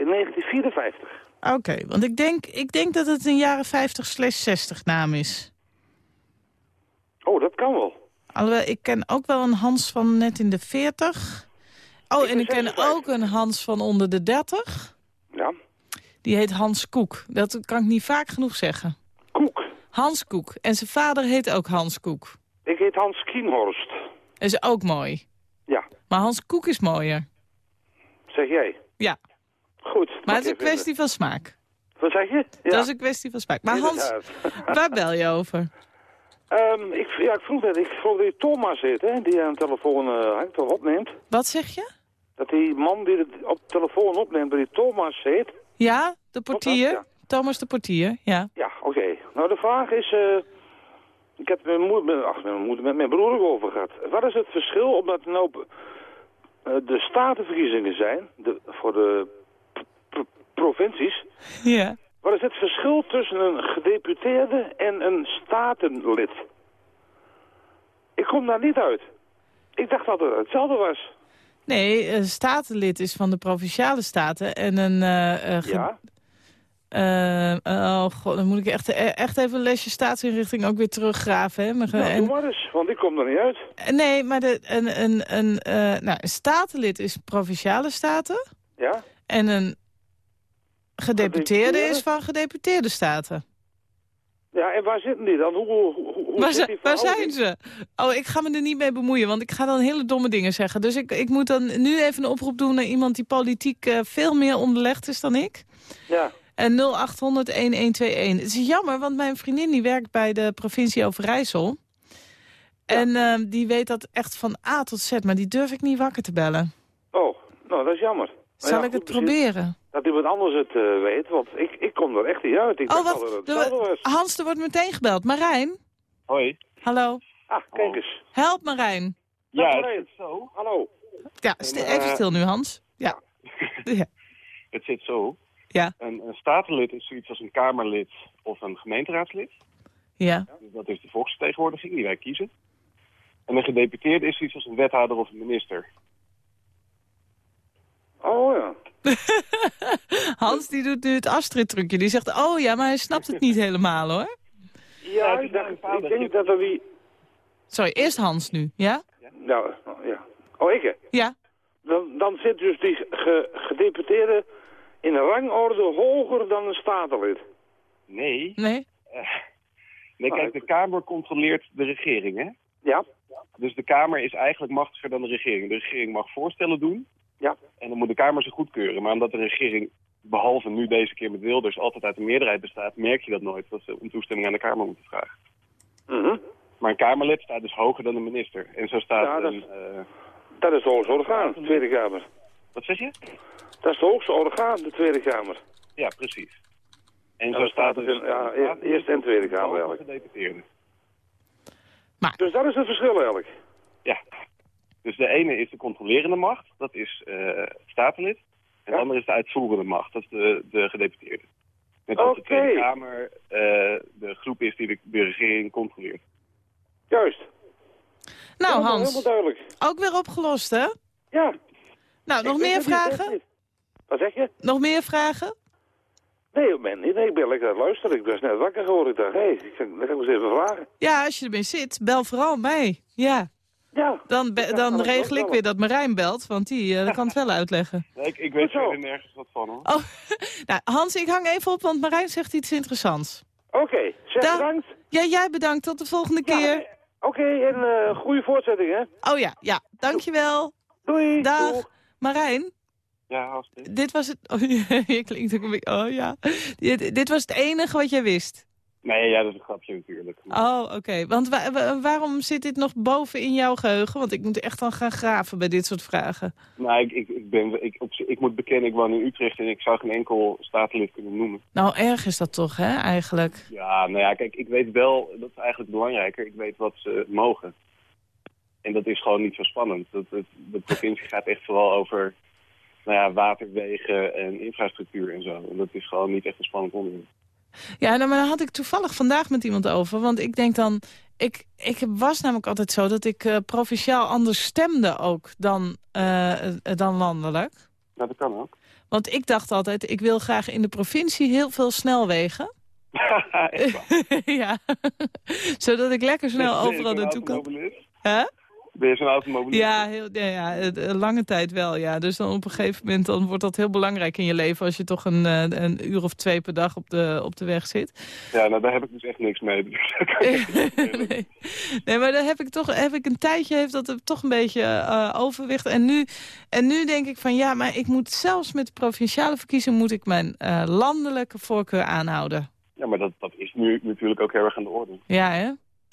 Speaker 12: in 1954.
Speaker 3: Oké, want ik denk, ik denk dat het een jaren 50 slash 60 naam is.
Speaker 12: Oh, dat kan wel.
Speaker 3: Alhoewel, ik ken ook wel een Hans van net in de 40. Oh, en ik ken ook een Hans van onder de 30.
Speaker 12: Ja.
Speaker 3: Die heet Hans Koek. Dat kan ik niet vaak genoeg zeggen.
Speaker 12: Koek?
Speaker 3: Hans Koek. En zijn vader heet ook Hans Koek.
Speaker 12: Ik heet Hans Kienhorst.
Speaker 3: Is ook mooi.
Speaker 12: Ja.
Speaker 3: Maar Hans Koek is mooier.
Speaker 12: Zeg jij?
Speaker 3: Ja.
Speaker 12: Goed.
Speaker 3: Maar het is een kwestie
Speaker 12: vinden.
Speaker 3: van smaak.
Speaker 12: Wat zeg je? Ja.
Speaker 3: Dat is een kwestie van smaak. Maar Hans, waar bel je over?
Speaker 12: Ehm, ik, ja, ik vroeg net, ik geloof dat Thomas heet, hè, die aan de telefoon eh, hangt of opneemt.
Speaker 3: Wat zeg je?
Speaker 12: Dat die man die het op de telefoon opneemt, die Thomas heet.
Speaker 3: Ja, de portier.
Speaker 12: ja.
Speaker 3: Thomas de portier, ja.
Speaker 12: Ja, oké. Nou, de vraag is... eh, ik heb mijn moeder, met, ach, mijn moeder, met mijn broer ook over gehad. Wat is het verschil omdat nou eh, de statenverkiezingen zijn, de, voor de provincies...
Speaker 3: Ja.
Speaker 12: Wat is het verschil tussen een gedeputeerde en een statenlid? Ik kom daar niet uit. Ik dacht dat het hetzelfde was.
Speaker 3: Nee, een statenlid is van de Provinciale Staten. En een... eh, eh,
Speaker 12: Ja?
Speaker 3: eh, oh god, dan moet ik echt, echt even een lesje staatsinrichting ook weer teruggraven. Hè? Maar,
Speaker 12: Nou,
Speaker 3: en-
Speaker 12: doe maar eens, want ik kom er niet uit.
Speaker 3: nee, maar de, een, een, een, nou, een statenlid is Provinciale Staten.
Speaker 12: Ja?
Speaker 3: En een gedeputeerde is van gedeputeerde staten.
Speaker 12: Ja, en waar zitten die dan? Hoe, hoe
Speaker 3: Waar, zijn- waar ze? Oh, ik ga me er niet mee bemoeien, want ik ga dan hele domme dingen zeggen. Dus ik, ik moet dan nu even een oproep doen naar iemand die politiek eh, veel meer onderlegd is dan ik.
Speaker 12: Ja.
Speaker 3: En 0800-1121. Het is jammer, want mijn vriendin die werkt bij de provincie Overijssel. En eh, die weet dat echt van A tot Z, maar die durf ik niet wakker te bellen.
Speaker 12: Oh, nou, dat is jammer. Nou
Speaker 3: Zal
Speaker 12: ja,
Speaker 3: ik het proberen?
Speaker 12: Dat iemand anders het eh, weet, want ik, ik kom er echt niet uit. Ik
Speaker 3: Oh, wacht. Hans, er wordt meteen gebeld. Marijn?
Speaker 12: Hoi.
Speaker 3: Hallo?
Speaker 12: Ah, kijk eens.
Speaker 3: Help Marijn.
Speaker 12: Ja, het zit zo. Hallo.
Speaker 3: Ja, st-
Speaker 13: En, eh,
Speaker 3: even stil nu, Hans. Ja. ja.
Speaker 13: Het zit zo.
Speaker 3: Ja.
Speaker 13: Een, een statenlid is zoiets als een Kamerlid of een gemeenteraadslid.
Speaker 3: Ja.
Speaker 13: Dus dat is de volksvertegenwoordiging die wij kiezen. En een gedeputeerde is zoiets als een wethouder of een minister.
Speaker 12: Oh ja.
Speaker 3: Hans die doet nu het Astrid-trucje. Die zegt, oh ja, maar hij snapt het niet helemaal hoor.
Speaker 12: Ja, ik, dacht, ik denk dat er wie...
Speaker 3: Sorry, eerst Hans nu, ja?
Speaker 12: Nou, ja. Oh, ik hè?
Speaker 3: Ja.
Speaker 12: Dan, dan zit dus die ge- gedeputeerde in een rangorde hoger dan een statenlid.
Speaker 13: Nee.
Speaker 3: Nee.
Speaker 13: Nee, kijk, de Kamer controleert de regering, hè?
Speaker 12: Ja.
Speaker 13: Dus de Kamer is eigenlijk machtiger dan de regering. De regering mag voorstellen doen.
Speaker 12: Ja.
Speaker 13: En dan moet de Kamer ze goedkeuren. Maar omdat de regering, behalve nu deze keer met Wilders, altijd uit de meerderheid bestaat, merk je dat nooit. Dat ze om toestemming aan de Kamer moeten vragen.
Speaker 12: Mhm.
Speaker 13: Maar een Kamerlid staat dus hoger dan de minister. En zo staat
Speaker 12: Ja, dat
Speaker 13: een...
Speaker 12: is-
Speaker 13: eh,
Speaker 12: Dat is het hoogste orgaan, de Tweede Kamer.
Speaker 13: Wat zeg je?
Speaker 12: Dat is het hoogste orgaan, de Tweede Kamer.
Speaker 13: Ja, precies. En
Speaker 12: Ja,
Speaker 13: zo staat dus...
Speaker 12: het in- ja, eer- Eerste en Tweede Kamer eigenlijk.
Speaker 13: Gedeputeerde.
Speaker 12: Dus dat is het verschil eigenlijk.
Speaker 13: Ja. Dus de ene is de controlerende macht, dat is eh het statenlid. En de andere is de uitvoerende macht, dat is de, de gedeputeerde. Net als de. Tweede Kamer eh, de groep is die de, de regering controleert.
Speaker 12: Juist.
Speaker 3: Nou Hans,
Speaker 12: Helemaal duidelijk.
Speaker 3: ook weer opgelost hè?
Speaker 12: Ja.
Speaker 3: Nou, nog
Speaker 12: Ik
Speaker 3: meer vragen?
Speaker 12: niet. Wat zeg je?
Speaker 3: Nog meer vragen?
Speaker 12: Nee, ik ben niet. Nee, ik ben lekker aan het luisteren. Ik ben net wakker geworden. Ik dacht, hé, hey, ik ga, eens even vragen.
Speaker 3: Ja, als je ermee zit, bel vooral mij. Ja.
Speaker 12: Ja.
Speaker 3: Dan, be- dan regel ik weer dat Marijn belt, want die eh, kan het wel uitleggen.
Speaker 13: Nee, ik, ik weet verder nergens wat van hoor.
Speaker 3: Oh, nou, Hans, ik hang even op, want Marijn zegt iets interessants.
Speaker 12: Oké, zeg
Speaker 3: Da-
Speaker 12: bedankt.
Speaker 3: Ja, jij bedankt. Tot de volgende
Speaker 12: Ja,
Speaker 3: keer.
Speaker 12: Oké, en eh goede voortzetting, hè?
Speaker 3: Oh ja, ja. Dankjewel.
Speaker 12: Doei.
Speaker 3: Dag.
Speaker 12: Doeg.
Speaker 3: Marijn,
Speaker 13: Ja, hartstikke.
Speaker 3: dit was het... Oh, je klinkt ook een beetje... Oh ja. Dit, dit was het enige wat jij wist.
Speaker 13: Nee, ja, dat is een grapje natuurlijk.
Speaker 3: Oh, oké. Want wa- wa- waarom zit dit nog boven in jouw geheugen? Want ik moet echt dan gaan graven bij dit soort vragen.
Speaker 13: Nou, ik, ik, ik, ben, ik, op, ik moet bekennen, ik woon in Utrecht en ik zou geen enkel statenlid kunnen noemen.
Speaker 3: Nou, erg is dat toch, hè, eigenlijk?
Speaker 13: Ja, nou ja, kijk, ik weet wel, dat is eigenlijk belangrijker, ik weet wat ze mogen. En dat is gewoon niet zo spannend. Dat, het, de provincie gaat echt vooral over nou ja, waterwegen en infrastructuur en zo. En dat is gewoon niet echt een spannend onderwerp.
Speaker 3: Ja, nou, maar daar had ik toevallig vandaag met iemand over. Want ik denk dan... Ik, ik was namelijk altijd zo dat ik eh, provinciaal anders stemde ook dan, eh, dan landelijk.
Speaker 13: Nou, dat kan ook.
Speaker 3: Want ik dacht altijd, ik wil graag in de provincie heel veel snelwegen. ja, zodat ik lekker snel overal naartoe kan.
Speaker 13: automobilist? Zo'n automobilist?
Speaker 3: Ja, heel, ja, ja eh, lange tijd wel, ja. Dus dan op een gegeven moment dan wordt dat heel belangrijk in je leven... als je toch een, eh, een uur of twee per dag op de, op de weg zit.
Speaker 13: Ja, nou daar heb ik dus echt niks mee. Daar
Speaker 3: nee. nee, maar dan heb ik toch heb ik een tijdje heeft dat toch een beetje eh, overwicht. En nu, en nu denk ik van ja, maar ik moet zelfs met de provinciale verkiezingen... moet ik mijn landelijke voorkeur aanhouden.
Speaker 13: Ja, maar dat, dat is nu natuurlijk ook heel erg aan de orde.
Speaker 3: Ja, hè?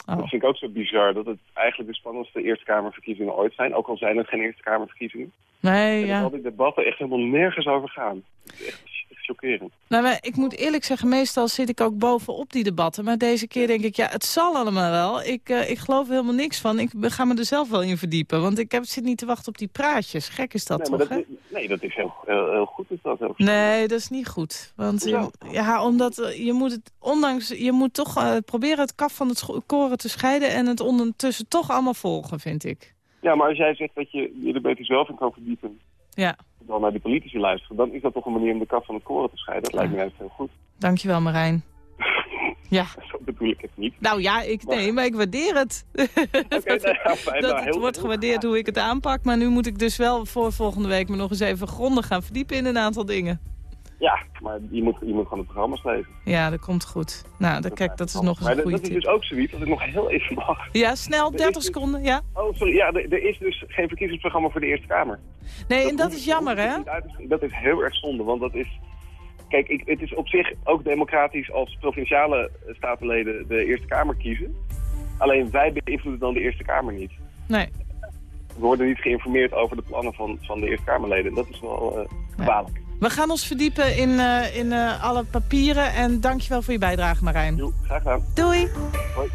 Speaker 3: Oh.
Speaker 13: Dat vind ik ook zo bizar, dat het eigenlijk de spannendste Eerste Kamerverkiezingen ooit zijn. Ook al zijn het geen Eerste Kamerverkiezingen.
Speaker 3: Nee,
Speaker 13: En dat
Speaker 3: ja.
Speaker 13: al die debatten echt helemaal nergens over gaan. Het is echt chockerend.
Speaker 3: Nou, maar ik moet eerlijk zeggen, meestal zit ik ook bovenop die debatten. Maar deze keer denk ik, ja, het zal allemaal wel. Ik, eh, ik geloof helemaal niks van. Ik ga me er zelf wel in verdiepen. Want ik heb, zit niet te wachten op die praatjes. Gek is dat
Speaker 13: nee,
Speaker 3: toch, hè?
Speaker 13: nee, dat is heel, heel, heel goed. Is dat heel
Speaker 3: Nee, dat is niet goed. Want je, ja, omdat eh, je moet het, ondanks, je moet toch eh, proberen het kaf van het koren te scheiden en het ondertussen toch allemaal volgen, vind ik.
Speaker 13: Ja, maar als jij zegt dat je je er beter zelf in kan verdiepen...
Speaker 3: Ja.
Speaker 13: dan naar die politici luisteren... dan is dat toch een manier om de kaf van het koren te scheiden. Dat lijkt me juist heel goed.
Speaker 3: Dankjewel, Marijn. Ja.
Speaker 13: Zo bedoel ik het niet.
Speaker 3: Nou ja, ik, nee, maar ik waardeer het. dat
Speaker 13: nou ja, fijn,
Speaker 3: dat
Speaker 13: nou,
Speaker 3: het
Speaker 13: heel-
Speaker 3: wordt gewaardeerd hoe ik het aanpak. Maar nu moet ik dus wel voor volgende week me nog eens even grondig gaan verdiepen in een aantal dingen.
Speaker 13: Ja, maar je moet, je moet gewoon de programma's lezen.
Speaker 3: Ja, dat komt goed. Nou, dan, kijk, dat is nog eens
Speaker 13: Maar
Speaker 3: een
Speaker 13: dat,
Speaker 3: goede
Speaker 13: dat is dus ook zoiets, als ik nog heel even mag.
Speaker 3: Ja, snel,
Speaker 13: Er is
Speaker 3: 30
Speaker 13: dus-
Speaker 3: seconden, ja.
Speaker 13: Oh, sorry. Ja, er, er is dus geen verkiezingsprogramma voor de Eerste Kamer.
Speaker 3: Nee, en dat is jammer, hè?
Speaker 13: Dat is heel erg zonde, want dat is... Kijk, ik, het is op zich ook democratisch als provinciale statenleden de Eerste Kamer kiezen. Alleen wij beïnvloeden dan de Eerste Kamer niet.
Speaker 3: Nee.
Speaker 13: We worden niet geïnformeerd over de plannen van, van de Eerste Kamerleden. Dat is wel eh kwalijk.
Speaker 3: We gaan ons verdiepen in, eh, in eh, alle papieren. En dankjewel voor je bijdrage, Marijn.
Speaker 13: Jo, graag gedaan.
Speaker 3: Doei.
Speaker 13: Hoi.